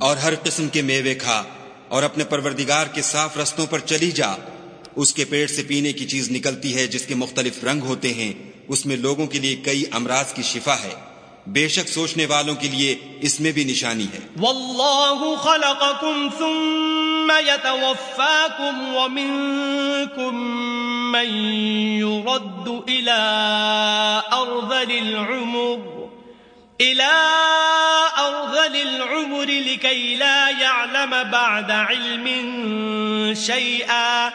اور ہر قسم کے میوے کھا اور اپنے پروردگار کے صاف رستوں پر چلی جا۔ اس کے پیٹ سے پینے کی چیز نکلتی ہے جس کے مختلف رنگ ہوتے ہیں۔ اس میں لوگوں کے لیے کئی امراض کی شفا ہے۔ بے شک سوچنے والوں کے لیے اس میں بھی نشانی ہے۔ واللہ خلقکم ثم يتوفاکم ومنکم من يرد الى ارذل العمر۔ العمر لكي لا يعلم بعد علم شيئا.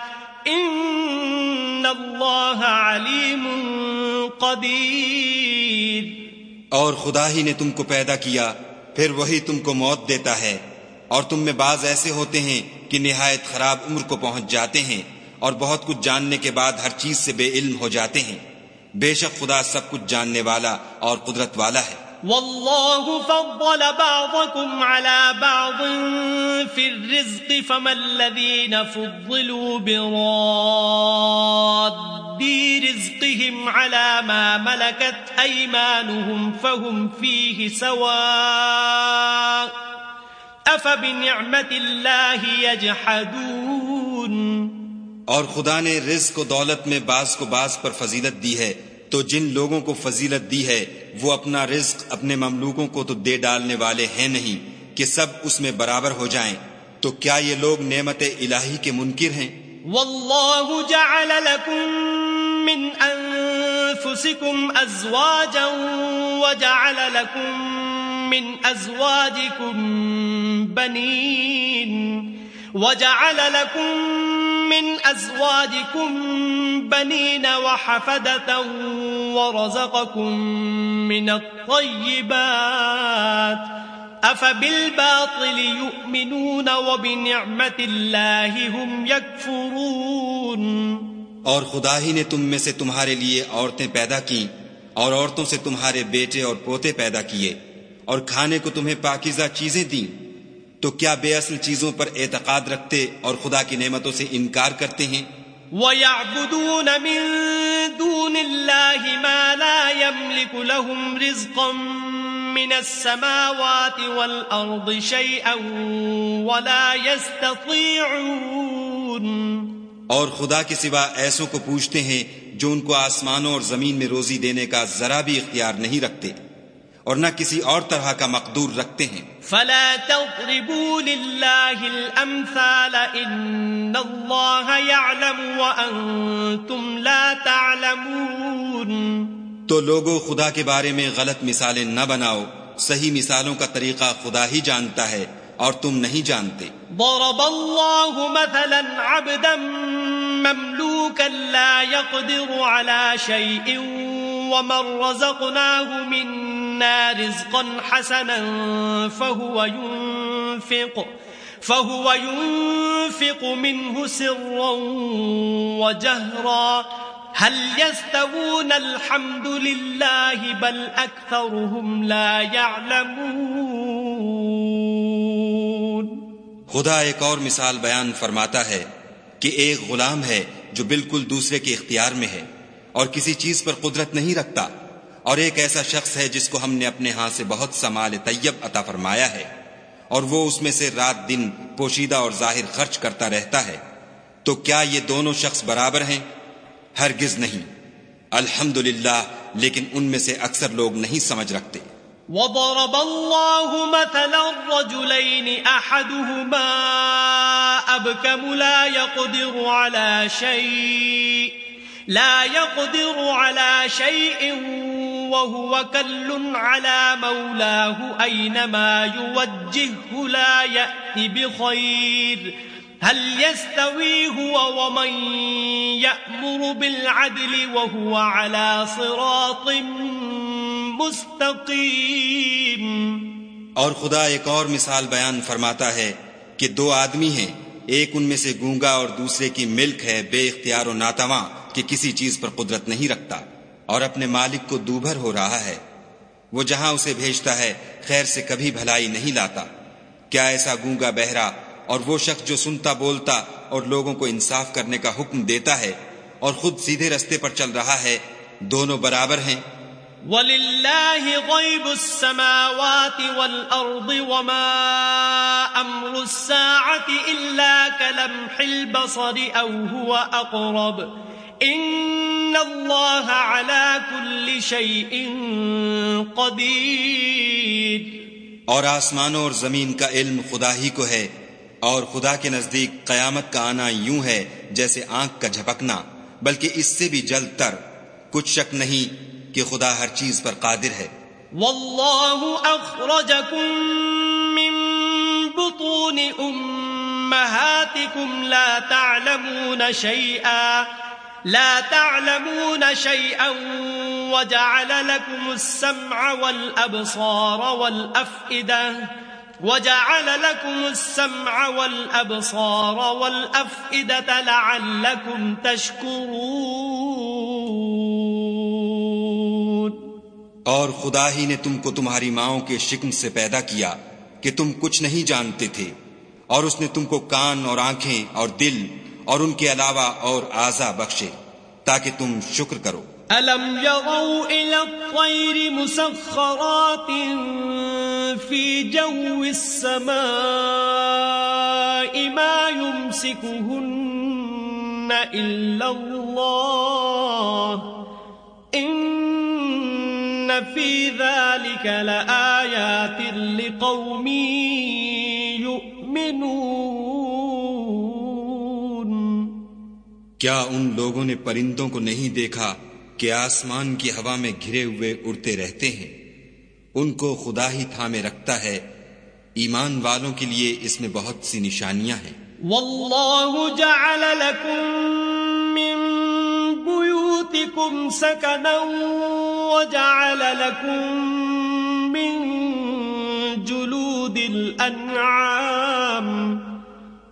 ان اللہ علیم قدیر اور خدا ہی نے تم کو پیدا کیا، پھر وہی تم کو موت دیتا ہے۔ اور تم میں بعض ایسے ہوتے ہیں کہ نہایت خراب عمر کو پہنچ جاتے ہیں اور بہت کچھ جاننے کے بعد ہر چیز سے بے علم ہو جاتے ہیں۔ بے شک خدا سب کچھ جاننے والا اور قدرت والا ہے۔ والله فضل بعضكم على بعض في الرزق فما الذين فضلوا براد رزقهم على ما ملكت أيمانهم فهم فيه سواء أفبنعمة الله يجحدون اور خدا نے رزق و دولت میں بعض کو بعض پر فضیلت دی ہے۔ تو جن لوگوں کو فضیلت دی ہے، وہ اپنا رزق اپنے مملوکوں کو تو دے ڈالنے والے ہیں نہیں کہ سب اس میں برابر ہو جائیں۔ تو کیا یہ لوگ نعمت الہی کے منکر ہیں؟ واللہ جعل لکم من انفسکم ازواجا وجعل لکم من ازواجکم بنین۔ وجعل لکم من أزواجكم بنين وحفدة ورزقكم من الطيبات أفبالباطل يؤمنون وبنعمة الله هم يكفرون اور خدا ہی نے تم میں سے تمہارے لیے عورتیں پیدا کی اور عورتوں سے تمہارے بیٹے اور پوتے پیدا کیے اور کھانے کو تمہیں پاکیزہ چیزیں دیں۔ تو کیا بے اصل چیزوں پر اعتقاد رکھتے اور خدا کی نعمتوں سے انکار کرتے ہیں؟ وَيَعْبُدُونَ مِن دُونِ اللَّهِ مَا لَا يَمْلِكُ لَهُمْ رِزْقًا مِنَ السَّمَاوَاتِ وَالْأَرْضِ شَيْئًا وَلَا يَسْتَطِيعُونَ۔ اور خدا کے سوا ایسوں کو پوچھتے ہیں جو ان کو آسمانوں اور زمین میں روزی دینے کا ذرا بھی اختیار نہیں رکھتے۔ اور نہ کسی اور طرح کا مقدور رکھتے ہیں۔ فلا تضربوا لله الامثال ان الله يعلم وانتم لا تعلمون۔ تو لوگوں خدا کے بارے میں غلط مثالیں نہ بناؤ۔ صحیح مثالوں کا طریقہ خدا ہی جانتا ہے اور تم نہیں جانتے۔ ضرب الله مثلا عبدا مملوكا لا يقدر على شيء ومن رزقناه منا رزقا حسنا فهو ينفق فهو ينفق منه سرا وجهرا. هل يستوون الحمد لله بل أكثرهم لا يعلمون؟ خدا ایک اور مثال بیان فرماتا ہے کہ ایک غلام ہے جو بالکل دوسرے کے اختیار میں ہے اور کسی چیز پر قدرت نہیں رکھتا۔ اور ایک ایسا شخص ہے جس کو ہم نے اپنے ہاں سے بہت سمال طیب عطا فرمایا ہے، اور وہ اس میں سے رات دن پوشیدہ اور ظاہر خرچ کرتا رہتا ہے۔ تو کیا یہ دونوں شخص برابر ہیں؟ ہرگز نہیں۔ الحمد لیکن ان میں سے اکثر لوگ نہیں سمجھ رکھتے۔ وضرب الله مثلا الرجلين أحدهما أبكم لا يقدر على شيء لا يقدر على شيء وهو كل على مولاه أينما يوجهه لا يأتي بخير. هل يستوي هو ومن يأمر بالعدل وهو على صراط مستقيم؟ اور خدا ایک اور مثال بیان فرماتا ہے کہ دو آدمی ہیں ایک ان میں سے گونگا اور دوسرے کی ملک ہے بے اختیار و ناتواں کہ کسی چیز پر قدرت نہیں رکھتا اور اپنے مالک کو دوبھر ہو رہا ہے۔ وہ جہاں اسے بھیجتا ہے، خیر سے کبھی بھلائی نہیں لاتا۔ کیا ایسا گونگا بہرا اور وہ شخص جو سنتا بولتا اور لوگوں کو انصاف کرنے کا حکم دیتا ہے اور خود سیدھے رستے پر چل رہا ہے، دونوں برابر ہیں۔ وَلِلَّهِ غَيْبُ السَّمَاوَاتِ وَالْأَرْضِ وَمَا أَمْرُ السَّاعَةِ إِلَّا كَلَمْحِ الْبَصَرِ أَوْ هُوَ أَقْرَبُ ان اللہ کل شیء قدیر اور آسمانوں اور زمین کا علم خدا ہی کو ہے اور خدا کے نزدیک قیامت کا آنا یوں ہے جیسے آنکھ کا جھپکنا، بلکہ اس سے بھی جلد تر، کچھ شک نہیں کہ خدا ہر چیز پر قادر ہے۔ واللہ اخرجکم من بطون امہاتکم لا تعلمون شیئا لا تعلمون شيئا وجعل لكم السمع والأبصار والأفئدة، وجعل لكم السمع والأبصار والأفئدة لعلكم تشكرون اور خدا ہی نے تم کو تمہاری ماؤں کے شکم سے پیدا کیا کہ تم کچھ نہیں جانتے تھے اور اس نے تم کو کان اور آنکھیں اور دل اور ان کے علاوہ اور آزا بخشے تاکہ تم شکر کرو۔ ألم يروا إلى الطير مسخرات في جو السماء ما يمسكهن إلا الله إن في ذلك لآيات لقوم يؤمنون۔ کیا ان لوگوں نے پرندوں کو نہیں دیکھا کہ آسمان کی ہوا میں گھرے ہوئے اڑتے رہتے ہیں؟ ان کو خدا ہی تھامے رکھتا ہے۔ ایمان والوں کے لیے اس میں بہت سی نشانیاں ہیں۔ واللہ جعل لکم من بیوتکم سکنا وجعل لکم من جلود الانعام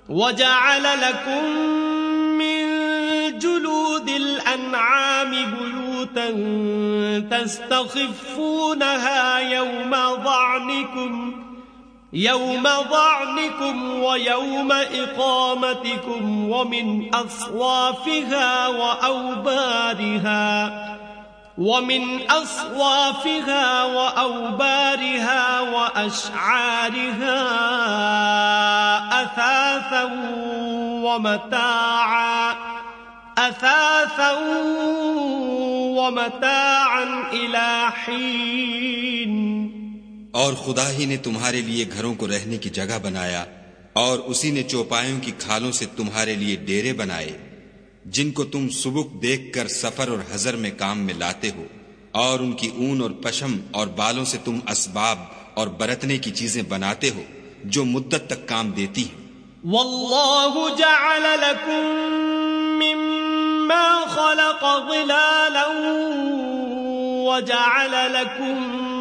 وجعل لکم من جلود الانعام بیوت تستخفونها يوم ضعنكم یوم يوم ضعنكم ويوم إقامتكم ومن أصوافها وأوبارها ومن أصوافها وأوبارها وأشعارها أثاثا ومتاعا اثاثا ومتاعا الى حين اور خدا ہی نے تمہارے لیے گھروں کو رہنے کی جگہ بنایا، اور اسی نے چوپایوں کی کھالوں سے تمہارے لیے ڈیرے بنائے، جن کو تم سبک دیکھ کر سفر اور حضر میں کام میں لاتے ہو، اور ان کی اون اور پشم اور بالوں سے تم اسباب اور برتنے کی چیزیں بناتے ہو، جو مدت تک کام دیتی ہیں۔ واللہ جعل لکم مما خلق ظلالا وجعل لكم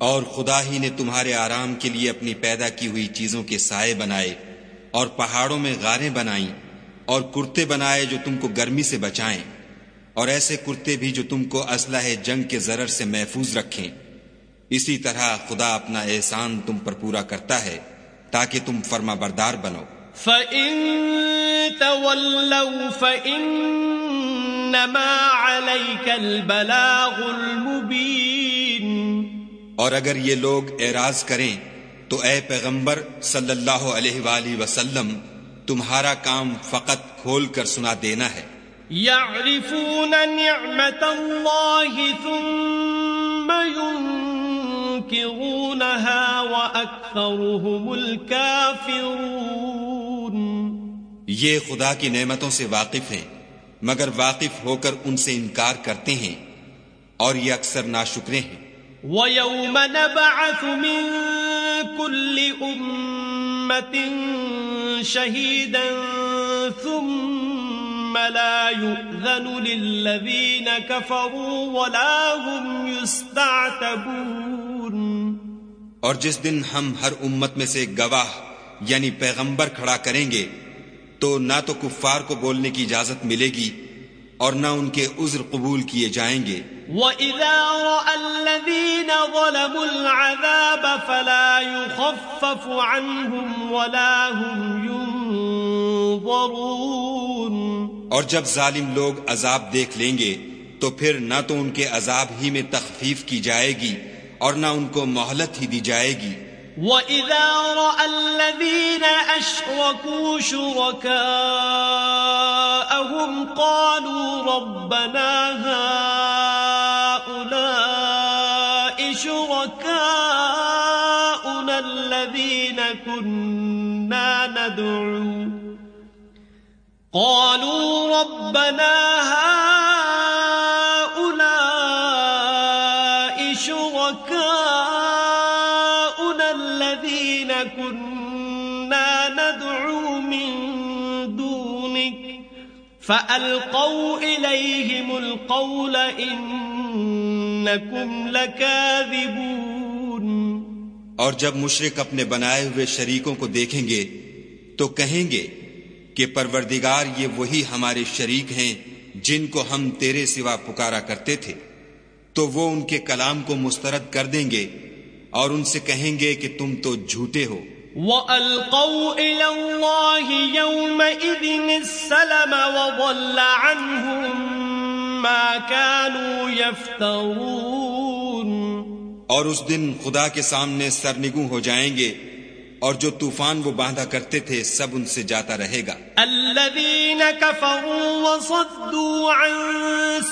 اور خدا ہی نے تمہارے آرام کے لیے اپنی پیدا کی ہوئی چیزوں کے سائے بنائے اور پہاڑوں میں غاریں بنائیں اور کرتے بنائے جو تم کو گرمی سے بچائیں اور ایسے کرتے بھی جو تم کو اسلحہ جنگ کے ضرر سے محفوظ رکھیں۔ اسی طرح خدا اپنا احسان تم پر پورا کرتا ہے تاکہ تم فرما بردار بنو۔ فَإِن تَوَلَّوْا فَإِنَّمَا عَلَيْكَ الْبَلَاغُ الْمُبِينَ اور اگر یہ لوگ اعراض کریں تو اے پیغمبر صلی اللہ علیہ وآلہ وسلم تمہارا کام فقط کھول کر سنا دینا ہے۔ يَعْرِفُونَ نِعْمَةَ اللَّهِ ثُمَّ يُنْكِرُونَهَا وَأَكْثَرُهُمُ الْكَافِرُونَ یہ خدا کی نعمتوں سے واقف ہیں مگر واقف ہو کر ان سے انکار کرتے ہیں اور یہ اکثر ناشکرے ہیں۔ وَيَوْمَ نَبْعَثُ مِن كُلِّ أُمَّةٍ شَهِيدًا ثُمَّ لَا يُؤْذَنُ لِلَّذِينَ كَفَرُوا وَلَا هُمْ يُسْتَعْتَبُونَ اور جس دن ہم ہر امت میں سے ایک گواہ یعنی پیغمبر کھڑا کریں گے تو نہ تو کفار کو بولنے کی اجازت ملے گی اور نہ ان کے عذر قبول کیے جائیں گے۔ وَإِذَا رَأَى الَّذِينَ ظَلَمُوا الْعَذَابَ فَلَا يُخَفَّفُ عَنْهُمْ وَلَا هُمْ يُنظَرُونَ اور جب ظالم لوگ عذاب دیکھ لیں گے تو پھر نہ تو ان کے عذاب ہی میں تخفیف کی جائے گی اور نہ ان کو مہلت ہی دی جائے گی۔ وَإِذَا رَأَى الَّذِينَ أَشْرَكُوا شُرَكَاءَهُمْ قَالُوا رَبَّنَا هَؤُلَاءِ شُرَكَاؤُنَا كنا ندعو قالوا ربنا هؤلاء ندعو من دونك فألقوا إليهم القول إنكم لكاذبون. اور جب مشرق اپنے بنائے ہوئے شریکوں کو دیکھیں گے تو کہیں گے کہ پروردگار یہ وہی ہمارے شریک ہیں جن کو ہم تیرے سوا پکارا کرتے تھے۔ تو وہ ان کے کلام کو مسترد کر دیں گے اور ان سے کہیں گے کہ تم تو جھوٹے ہو۔ وَأَلْقَوْا إِلَى اللَّهِ يَوْمَئِذٍ السَّلَمَ وَضَلَّ عَنْهُمْ مَا كَانُوا يَفْتَرُونَ اور اس دن خدا کے سامنے سرنگوں ہو جائیں گے اور جو طوفان وہ باندھا کرتے تھے سب ان سے جاتا رہے گا۔ الذين كفروا وصدوا عن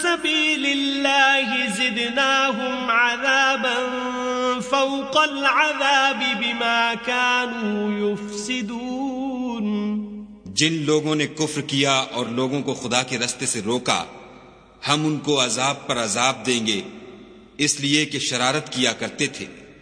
سبيل الله زدناهم عذابا فوق العذاب بما كانوا يفسدون۔ جن لوگوں نے کفر کیا اور لوگوں کو خدا کے رستے سے روکا ہم ان کو عذاب پر عذاب دیں گے اس لیے کہ شرارت کیا کرتے تھے۔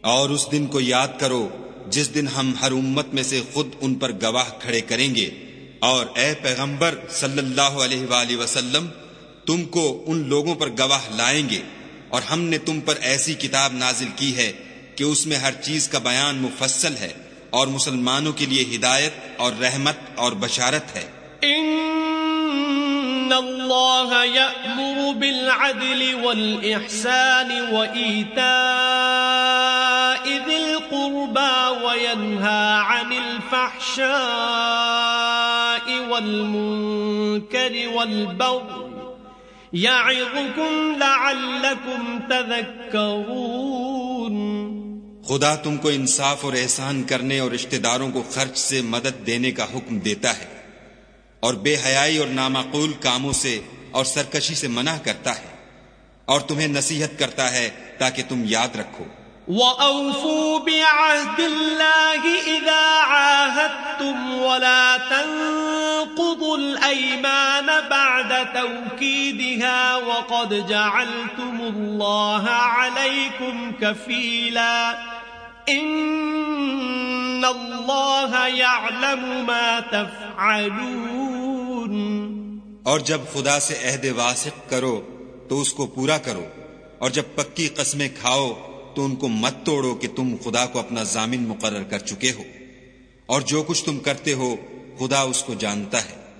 اور اس دن کو یاد کرو، جس دن ہم ہر امت میں سے خود ان پر گواہ کھڑے کریں گے۔ اور اے پیغمبر صلی اللہ علیہ وآلہ وسلم، تم کو ان لوگوں پر گواہ لائیں گے۔ اور ہم نے تم پر ایسی کتاب نازل کی ہے کہ اس میں ہر چیز کا بیان مفصل ہے اور مسلمانوں کے لیے ہدایت اور رحمت اور بشارت ہے۔ ان الله يأمر بالعدل والإحسان وإيتاء ذي القربى وينهى عن الفحشاء والمنكر والبغي يعظكم لعلكم تذكرون خدا تم کو انصاف اور احسان کرنے اور رشتہ داروں کو خرچ سے مدد دینے کا حکم دیتا ہے۔ اور بے حیائی اور نامعقول کاموں سے اور سرکشی سے منع کرتا ہے اور تمہیں نصیحت کرتا ہے تاکہ تم یاد رکھو۔ وَأَوْفُوا بِعَهْدِ اللَّهِ إِذَا عَاهَدْتُمْ وَلَا تَنقُضُوا الْأَيْمَانَ بَعْدَ تَوْكِيدِهَا وَقَدْ جَعَلْتُمُ اللَّهَ عَلَيْكُمْ كَفِيلًا إِنَّ اللَّهَ يَعْلَمُ مَا تَفْعَلُونَ اور جب خدا سے عہد واسق کرو تو اس کو پورا کرو، اور جب پکی قسمیں کھاؤ تو ان کو مت توڑو کہ تم خدا کو اپنا ضامن مقرر کر چکے ہو۔ اور جو کچھ تم کرتے ہو، خدا اس کو جانتا ہے۔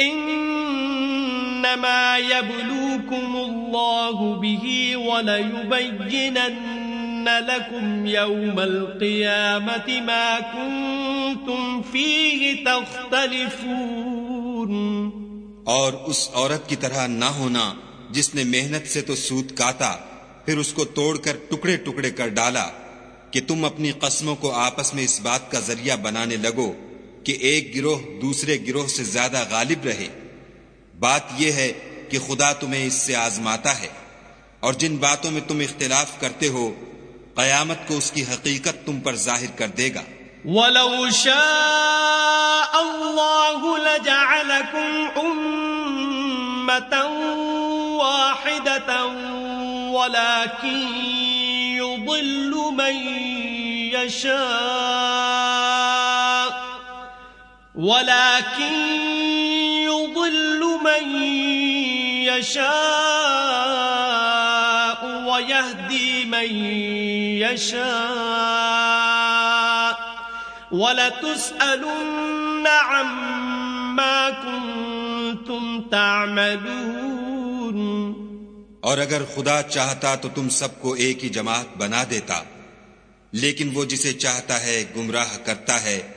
إنما يبلوكم الله به وليبينن لكم يوم القيامة ما كنتم فيه تختلفون. اور اس عورت کی طرح نہ ہونا جس نے محنت سے تو سود کاتا، پھر اس کو توڑ کر ٹکڑے ٹکڑے کر ڈالا کہ تم اپنی قسموں کو آپس میں اس بات کا ذریعہ بنانے لگو۔ کہ ایک گروہ دوسرے گروہ سے زیادہ غالب رہے۔ بات یہ ہے کہ خدا تمہیں اس سے آزماتا ہے، اور جن باتوں میں تم اختلاف کرتے ہو، قیامت کو اس کی حقیقت تم پر ظاہر کر دے گا۔ وَلَوْ شَاءَ اللَّهُ لَجَعَلَكُمْ أُمَّةً وَاحِدَةً ولكن يضل من يشاء ولكن يضل من يشاء ويهدي من يشاء ولتسألن عما كنتم تعملون اور اگر خدا چاہتا تو تم سب کو ایک ہی جماعت بنا دیتا، لیکن وہ جسے چاہتا ہے گمراہ کرتا ہے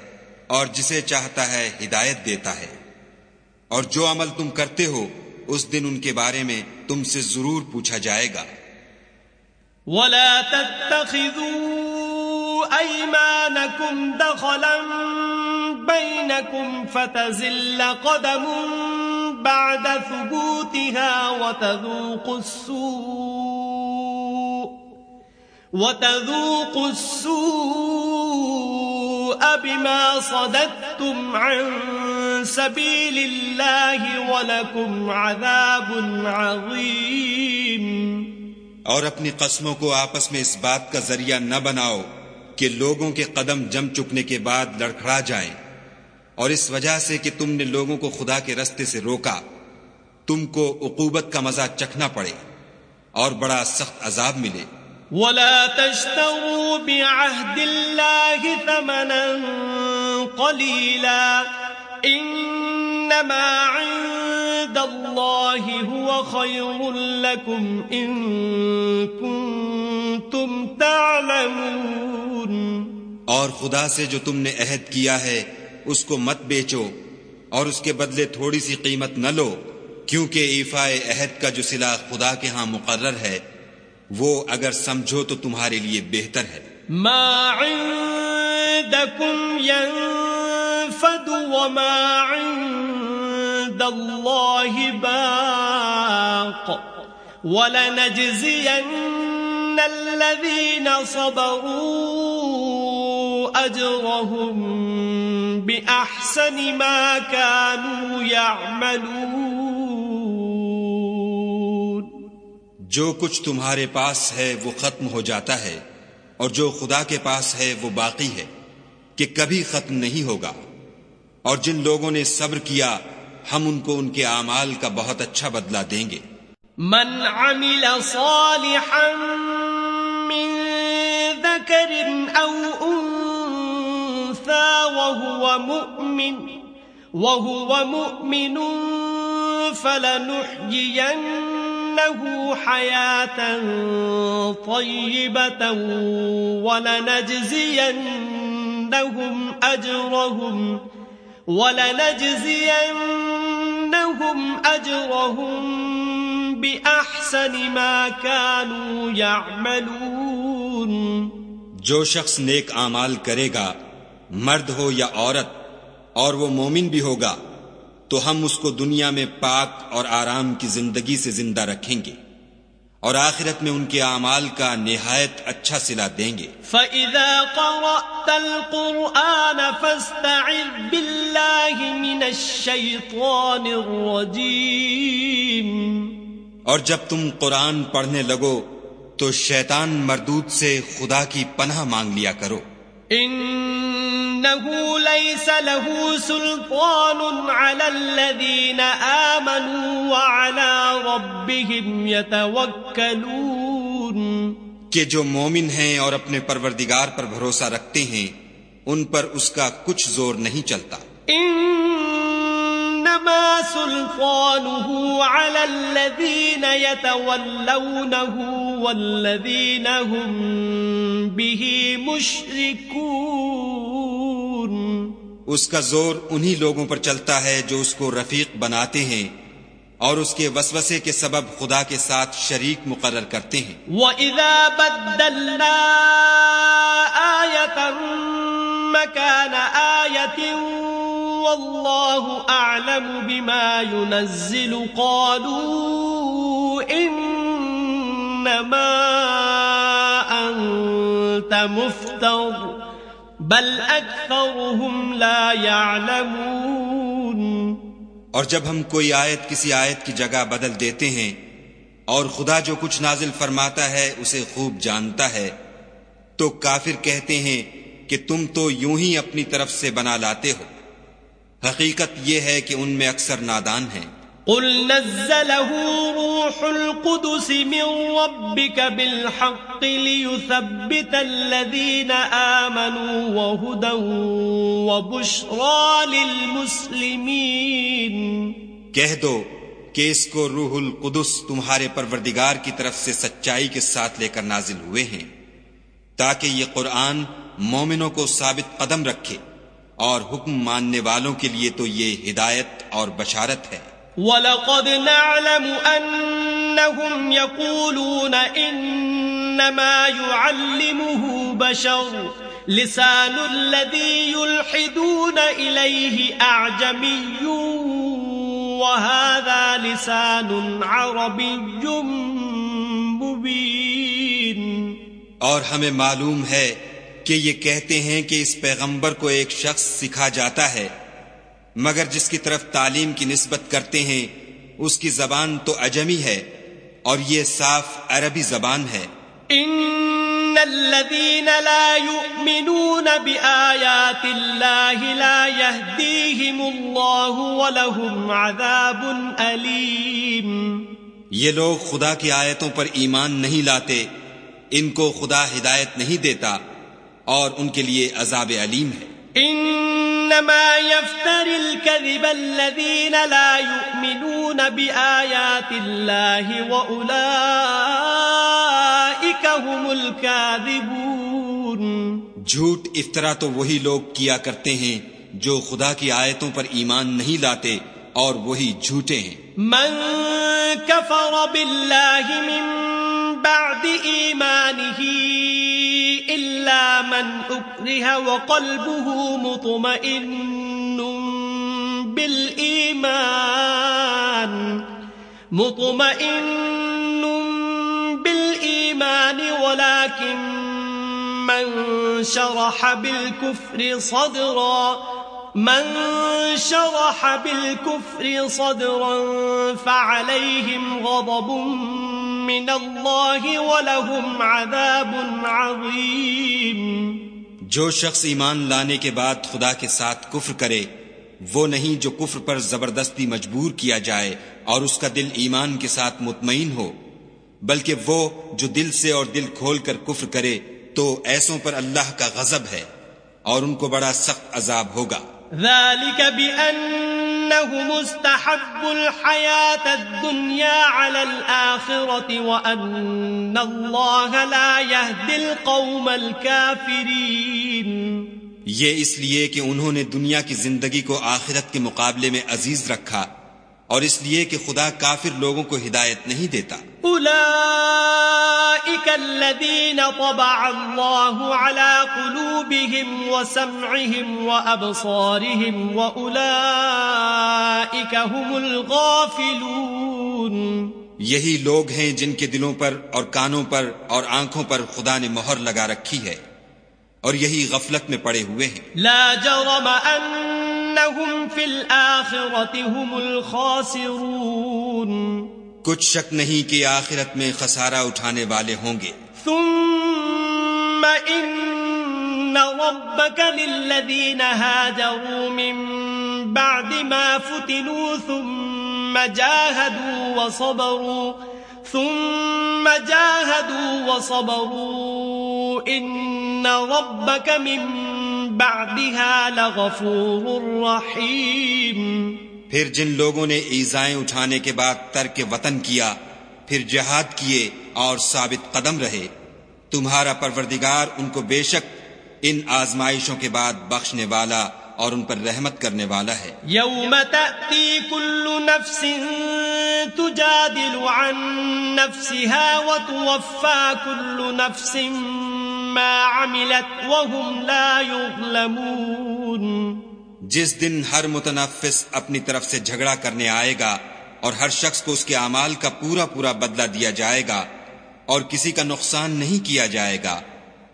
اور جسے چاہتا ہے ہدایت دیتا ہے۔ اور جو عمل تم کرتے ہو، اس دن ان کے بارے میں تم سے ضرور پوچھا جائے گا۔ ولا تتخذوا ايمانكم دخلا بينكم فتزل قدم بعد ثبوتها وتذوقوا السوء وتذوقوا السوء بما صددتم عن سبيل الله ولكم عذاب عظيم. اور اپنی قسموں کو آپس میں اس بات کا ذریعہ نہ بناؤ کہ لوگوں کے قدم جم چکنے کے بعد لڑکھڑا جائیں اور اس وجہ سے کہ تم نے لوگوں کو خدا کے رستے سے روکا، تم کو عقوبت کا مزہ چکھنا پڑے اور بڑا سخت عذاب ملے۔ ولا تشتروا بعهد الله ثمنا قليلا انما عند الله هو خير لكم ان كنتم تعلمون اور خدا سے جو تم نے عہد کیا ہے، اس کو مت بیچو اور اس کے بدلے تھوڑی سی قیمت نہ لو، کیونکہ ایفائے عہد کا جو سلا خدا کے ہاں مقرر ہے وہ اگر سمجھو تو تمہارے لیے بہتر ہے۔ ما عندكم ينفد وما عند الله باق ولنجزين الذين صبروا أجرهم بأحسن ما كانوا يعملون. جو کچھ تمہارے پاس ہے وہ ختم ہو جاتا ہے، اور جو خدا کے پاس ہے وہ باقی ہے، کہ کبھی ختم نہیں ہوگا۔ اور جن لوگوں نے صبر کیا، ہم ان کو ان کے اعمال کا بہت اچھا بدلہ دیں گے۔ من عمل صالحا من ذكر أو أنثى وهو مؤمن وهو مؤمن فلنحيينه حياة طيبة ولنجزينهم أجرهم ولنجزينهم أجرهم بأحسن ما كانوا يعملون جو شخص نیک اعمال کرے گا، مرد ہو یا عورت اور وہ مومن بھی ہوگا تو ہم اس کو دنیا میں پاک اور آرام کی زندگی سے زندہ رکھیں گے اور آخرت میں ان کے اعمال کا نہایت اچھا سلا دیں گے۔ فَإِذَا قَرَأْتَ الْقُرْآنَ فَاسْتَعِذْ بِاللَّهِ مِنَ الشَّيْطَانِ الرَّجِيمِ۔ اور جب تم قرآن پڑھنے لگو تو شیطان مردود سے خدا کی پناہ مانگ لیا کرو۔ إنه ليس له سلطان على الذين آمنوا وعلى ربهم يتوكلون. کہ جو مومن ہیں اور اپنے پروردگار پر بھروسہ رکھتے ہیں ان پر اس کا کچھ زور نہیں چلتا۔ سلطانه على الذين يتولونه والذين هم به مشركون اس کا زور انہی لوگوں پر چلتا ہے جو اس کو رفیق بناتے ہیں اور اس کے وسوسے کے سبب خدا کے ساتھ شریک مقرر کرتے ہیں۔ وَإِذَا بَدَّلْنَا آيَةً مَكَانَ آيَةٍ وَاللَّهُ أَعْلَمُ بِمَا يُنَزِّلُ. قَالُوا إِنَّمَا أَنْتَ مُفْتَرٌ، بَلْ أَكْثَرُهُمْ لَا يَعْلَمُونَ. اور جب ہم کوئی آیت کسی آیت کی جگہ بدل دیتے ہیں اور خدا جو کچھ نازل فرماتا ہے اسے خوب جانتا ہے، تو کافر کہتے ہیں کہ تم تو یوں ہی اپنی طرف سے بنا لاتے ہو۔ حقیقت یہ ہے کہ ان میں اکثر نادان ہیں۔ قل نزله روح القدس من ربك بالحق ليثبت الذين آمنوا وهدى وبشرى للمسلمين۔ کہہ دو کہ اس کو روح القدس تمہارے پروردگار کی طرف سے سچائی کے ساتھ لے کر نازل ہوئے ہیں تاکہ یہ قرآن مومنوں کو ثابت قدم رکھے۔ اور حکم ماننے والوں کے لیے تو یہ ہدایت اور بشارت ہے۔ وَلَقَدْ نَعْلَمُ أَنَّهُمْ يَقُولُونَ إِنَّمَا يُعَلِّمُهُ بَشَرٌ لِسَانُ الَّذِي يُلْحِدُونَ إِلَيْهِ أَعْجَمِيٌّ وَهَذَا لِسَانٌ عَرَبِيٌّ مُبِينٌ۔ اور ہمیں معلوم ہے کہ یہ کہتے ہیں کہ اس پیغمبر کو ایک شخص سکھا جاتا ہے مگر جس کی طرف تعلیم کی نسبت کرتے ہیں اس کی زبان تو اجمی ہے اور یہ صاف عربی زبان ہے۔ ان الذين لا يؤمنون بآيات الله لا يهديهم الله ولهم عذاب أليم یہ لوگ خدا کی آیتوں پر ایمان نہیں لاتے ان کو خدا ہدایت نہیں دیتا۔ اور ان کے لیے عذاب علیم ہے۔ انما يفتر الكذب الذين لا يؤمنون بآيات الله واولئك هم الكاذبون جھوٹ افطرا تو وہی لوگ کیا کرتے ہیں جو خدا کی آیتوں پر ایمان نہیں لاتے اور وہی جھوٹے ہیں۔ من كفر بالله من بعد ایمانه إلا من أكره وقلبه مطمئن بالإيمان مطمئن بالإيمان ولكن من شرح بالكفر صدرا من شرح بالكفر صدرا فعليهم غضب من عذاب جو شخص ایمان لانے کے بعد خدا کے ساتھ کفر کرے، وہ نہیں جو کفر پر زبردستی مجبور کیا جائے اور اس کا دل ایمان کے ساتھ مطمئن ہو، بلکہ وہ جو دل سے اور دل کھول کر کفر کرے، تو ایسوں پر اللہ کا غضب ہے اور ان کو بڑا سخت عذاب ہوگا۔ ذلك بأنهم مستحب الحياة الدنيا على الآخرة وأن الله لا يهدي القوم الكافرين. یہ اس لیے کہ انہوں نے دنیا کی زندگی کو آخرت کے مقابلے میں عزیز رکھا اور اس لیے کہ خدا کافر لوگوں کو ہدایت نہیں دیتا۔ طبع هم الغافلون۔ یہی لوگ ہیں جن کے دلوں پر اور کانوں پر اور آنکھوں پر خدا نے مہر لگا رکھی ہے اور یہی غفلت میں پڑے ہوئے ہیں۔ لا جرم انہم فی الاخرت هم الخاسرون کچھ شک نہیں کہ آخرت میں خسارہ اٹھانے والے ہوں گے۔ ثم ان ربك للذين هاجروا من بعد ما فتنوا ثم جاهدوا وصبروا۔ ثم جاهدوا وصبروا ان ربك من بعدها لغفور رحيم. پھر جن لوگوں نے ایزائیں اٹھانے کے بعد ترک وطن کیا، پھر جہاد کیے اور ثابت قدم رہے، تمہارا پروردگار ان کو بے شک ان آزمائشوں کے بعد بخشنے والا اور ان پر رحمت کرنے والا ہے۔ یوم تأتی کل نفس تجادل عن نفسها وتوفى كل نفس ما عملت وهم لا يظلمون جس دن ہر متنفس اپنی طرف سے جھگڑا کرنے آئے گا اور ہر شخص کو اس کے اعمال کا پورا پورا بدلہ دیا جائے گا اور کسی کا نقصان نہیں کیا جائے گا۔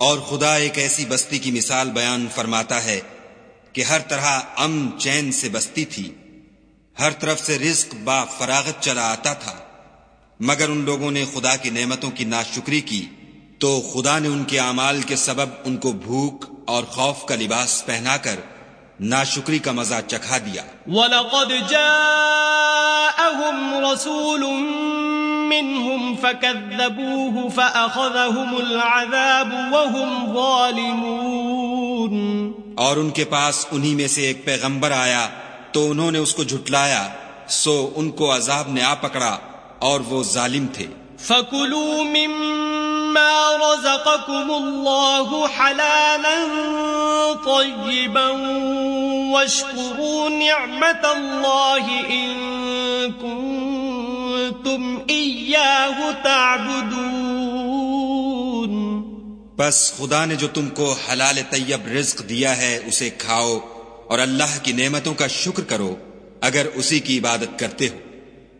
اور خدا ایک ایسی بستی کی مثال بیان فرماتا ہے کہ ہر طرح امن چین سے بستی تھی۔ ہر طرف سے رزق با فراغت چلا آتا تھا۔ مگر ان لوگوں نے خدا کی نعمتوں کی ناشکری کی تو خدا نے ان کے اعمال کے سبب ان کو بھوک اور خوف کا لباس پہنا کر ناشکری کا مزہ چکھا دیا۔ وَلَقَدْ جَاءَهُمْ رَسُولٌ مِّنْهُمْ فَكَذَّبُوهُ فَأَخَذَهُمُ الْعَذَابُ وَهُمْ ظَالِمُونَ. اور ان کے پاس انہی میں سے ایک پیغمبر آیا تو انہوں نے اس کو جھٹلایا سو ان کو عذاب نے آ پکڑا اور وہ ظالم تھے۔ فَكُلُوا مِمَّا رَزَقَكُمُ اللَّهُ حَلَالًا طَيِّبًا وَاشْكُرُوا نِعْمَةَ اللَّهِ إِن كُنتُمْ إِيَّاهُ تَعْبُدُونَ. بس خدا نے جو تم کو حلال طیب رزق دیا ہے اسے کھاؤ اور اللہ کی نعمتوں کا شکر کرو اگر اسی کی عبادت کرتے ہو۔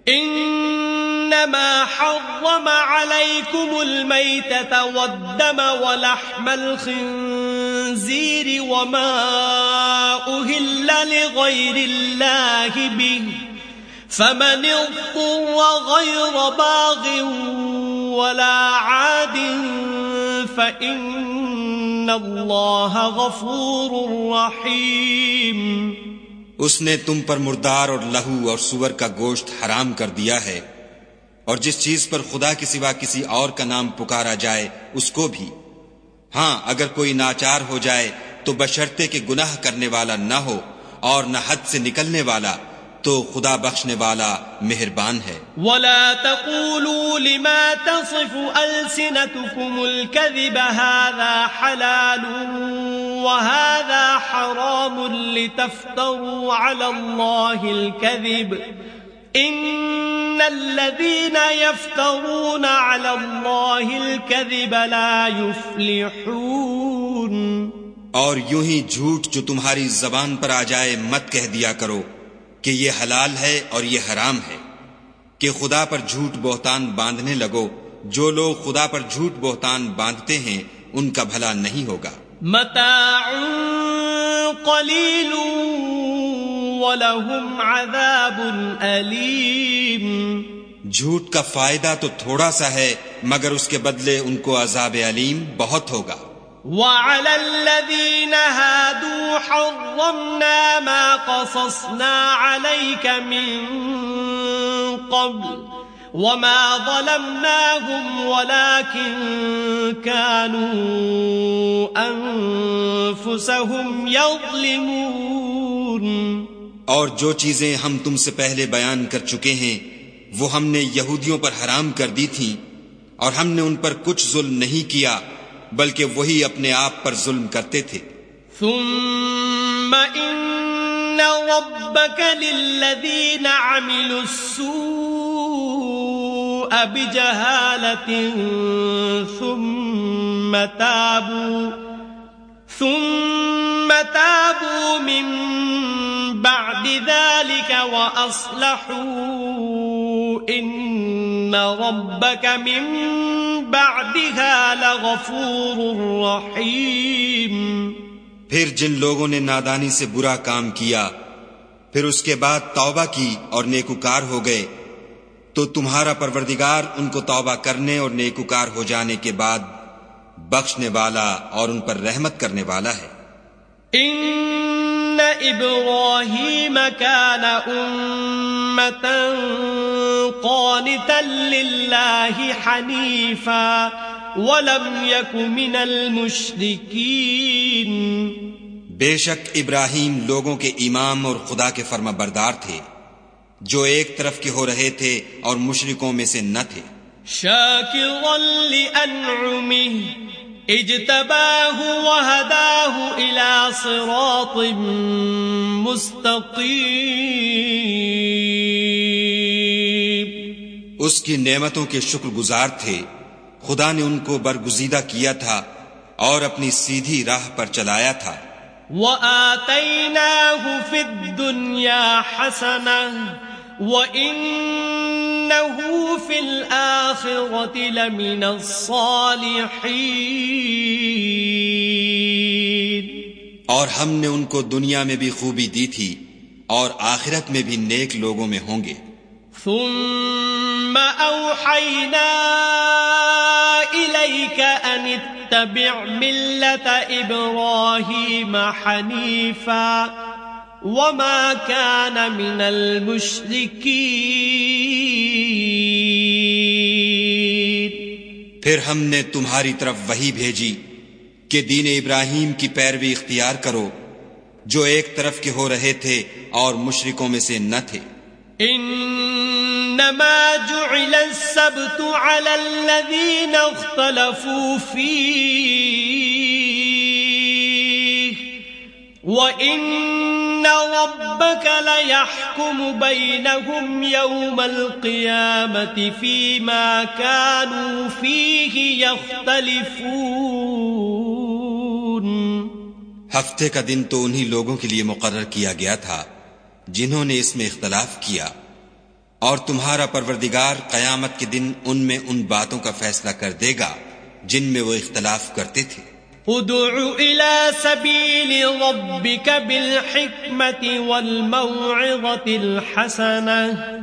انما حرم عليكم الميتة والدم ولحم الخنزير وما أهل لغير الله به. فمن اضطر غير باغ ولا عاد فإن اللہ غفور رحیم اس نے تم پر مردار اور لہو اور سور کا گوشت حرام کر دیا ہے اور جس چیز پر خدا کے سوا کسی اور کا نام پکارا جائے، اس کو بھی۔ ہاں اگر کوئی ناچار ہو جائے تو بشرتے کے گناہ کرنے والا نہ ہو اور نہ حد سے نکلنے والا۔ تو خدا بخشنے والا مہربان ہے۔ ولا تقولوا لما تصف السنتكم الكذب هذا حلال وهذا حرام لتفتروا على الله الكذب ان الذين يفترون على الله الكذب لا يفلحون۔ اور یوں ہی جھوٹ جو تمہاری زبان پر آ جائے مت کہہ دیا کرو۔ کہ یہ حلال ہے اور یہ حرام ہے کہ خدا پر جھوٹ بہتان باندھنے لگو۔ جو لوگ خدا پر جھوٹ بہتان باندھتے ہیں ان کا بھلا نہیں ہوگا۔ متاع قلیل عذاب علیم جھوٹ کا فائدہ تو تھوڑا سا ہے مگر اس کے بدلے ان کو عذاب علیم بہت ہوگا۔ وعلى الذين هادوا حرمنا ما قصصنا عليك من قبل وما ظلمناهم ولكن كانوا أنفسهم يظلمون. اور جو چیزیں ہم تم سے پہلے بیان کر چکے ہیں، وہ ہم نے یہودیوں پر حرام کر دی تھیں اور ہم نے ان پر کچھ ظلم نہیں کیا۔ بلکہ وہی اپنے آپ پر ظلم کرتے تھے۔ ثم ان ربك للذین عملوا السوء بجہالت ثم تابوا ثم تابوا من بعد ذلك وأصلحوا إن ربك من بعدها لغفور رحیم پھر جن لوگوں نے نادانی سے برا کام کیا، پھر اس کے بعد توبہ کی اور نیکوکار ہو گئے، تو تمہارا پروردگار ان کو توبہ کرنے اور نیکوکار ہو جانے کے بعد بخشنے والا اور ان پر رحمت کرنے والا ہے۔ ان ابراہیم كان امتا قانتا للہ حنیفا ولم يك من المشرکین بے شک ابراہیم لوگوں کے امام اور خدا کے فرما بردار تھے۔ جو ایک طرف کے ہو رہے تھے اور مشرکوں میں سے نہ تھے۔ شاکرا لانعمه اجتباه وهداه الى صراط مستقیم اس کی نعمتوں کے شکر گزار تھے۔ خدا نے ان کو برگزیدہ کیا تھا اور اپنی سیدھی راہ پر چلایا تھا۔ وَآتَيْنَاهُ فِي الدُّنْيَا حَسَنَةً وَإِنَّهُ فِي الْآخِرَةِ لَمِنَ الصَّالِحِينَ۔ اور ہم نے ان کو دنیا میں بھی خوبی دی تھی اور آخرت میں بھی نیک لوگوں میں ہوں گے۔ ثم أوحينا إليك أن اتبع ملة إبراهيم حنيفا۔ وما كان من المشركين پھر ہم نے تمہاری طرف وہی بھیجی کہ دین ابراہیم کی پیروی اختیار کرو جو ایک طرف کے ہو رہے تھے اور مشرکوں میں سے نہ تھے۔ انما جعل السبت على الذين اختلفوا فيه وان ربك ليحكم بينهم يوم القيامه فيما كانوا فيه يختلفون. ہفتے کا دن تو انہی لوگوں کے لیے مقرر کیا گیا تھا، جنہوں نے اس میں اختلاف کیا۔ اور تمہارا پروردگار قیامت کے دن ان میں ان باتوں کا فیصلہ کر دے گا، جن میں وہ اختلاف کرتے تھے۔ ادع الى سبيل ربك بالحكمة والموعظة الحسنة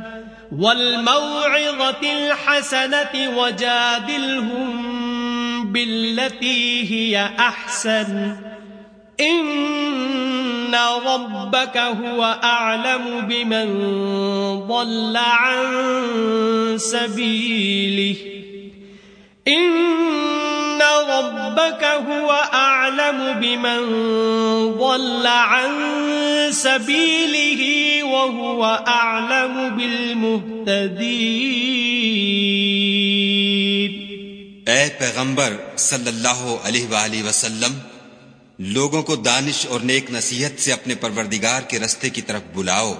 والموعظة الحسنة وجادلهم بالتي هي أحسن. ان ربك هو اعلم بمن ضل عن سبيله. ان ربك هو اعلم بمن ضل عن سبيله وهو اعلم بالمهتدين. اے پیغمبر صلی اللہ علیہ وآلہ وسلم، لوگوں کو دانش اور نیک نصیحت سے اپنے پروردگار کے رستے کی طرف بلاؤ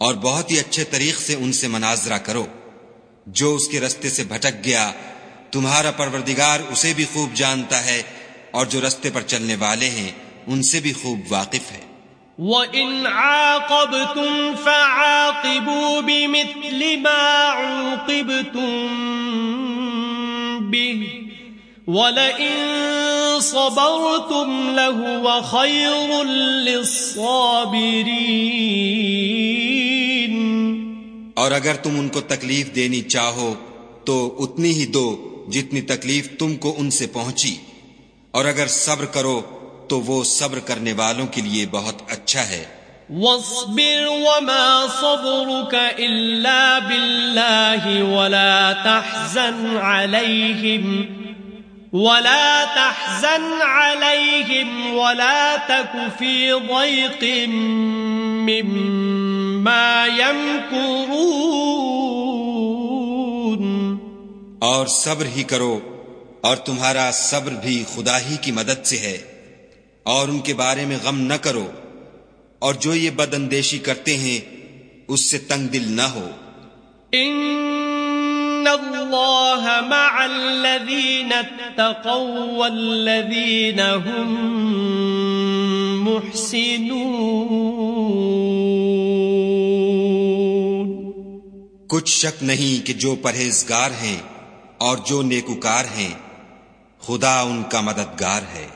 اور بہت ہی اچھے طریق سے ان سے مناظرہ کرو، جو اس کے رستے سے بھٹک گیا تمہارا پروردگار اسے بھی خوب جانتا ہے اور جو رستے پر چلنے والے ہیں ان سے بھی خوب واقف ہے۔ وَإِنْ عَاقَبْتُمْ فَعَاقِبُوا بِمِثْلِ مَا عُوقِبْتُمْ بِهِ وَلَئِن صَبَرْتُمْ لَهُوَ خَيْرٌ لِلصَّابِرِينَ۔ اور اگر تم ان کو تکلیف دینی چاہو تو اتنی ہی دو۔ جتنی تکلیف تم کو ان سے پہنچی۔ اور اگر صبر کرو تو وہ صبر کرنے والوں کے لیے بہت اچھا ہے۔ واصبر وما صبرك إلا بالله ولا تحزن عليهم ولا تحزن عليهم ولا تك في ضيق مما يمكرون۔ اور صبر ہی کرو اور تمہارا صبر بھی خدا ہی کی مدد سے ہے۔ اور ان کے بارے میں غم نہ کرو۔ اور جو یہ بد اندیشی کرتے ہیں اس سے تنگ دل نہ ہو۔ ان اللہ مع الذین اتقوا والذین هم محسنون۔ کچھ شک نہیں کہ جو پرہیزگار ہیں اور جو نیکوکار ہیں خدا ان کا مددگار ہے۔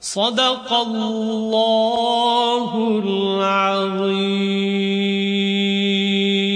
صدق اللہ العظیم۔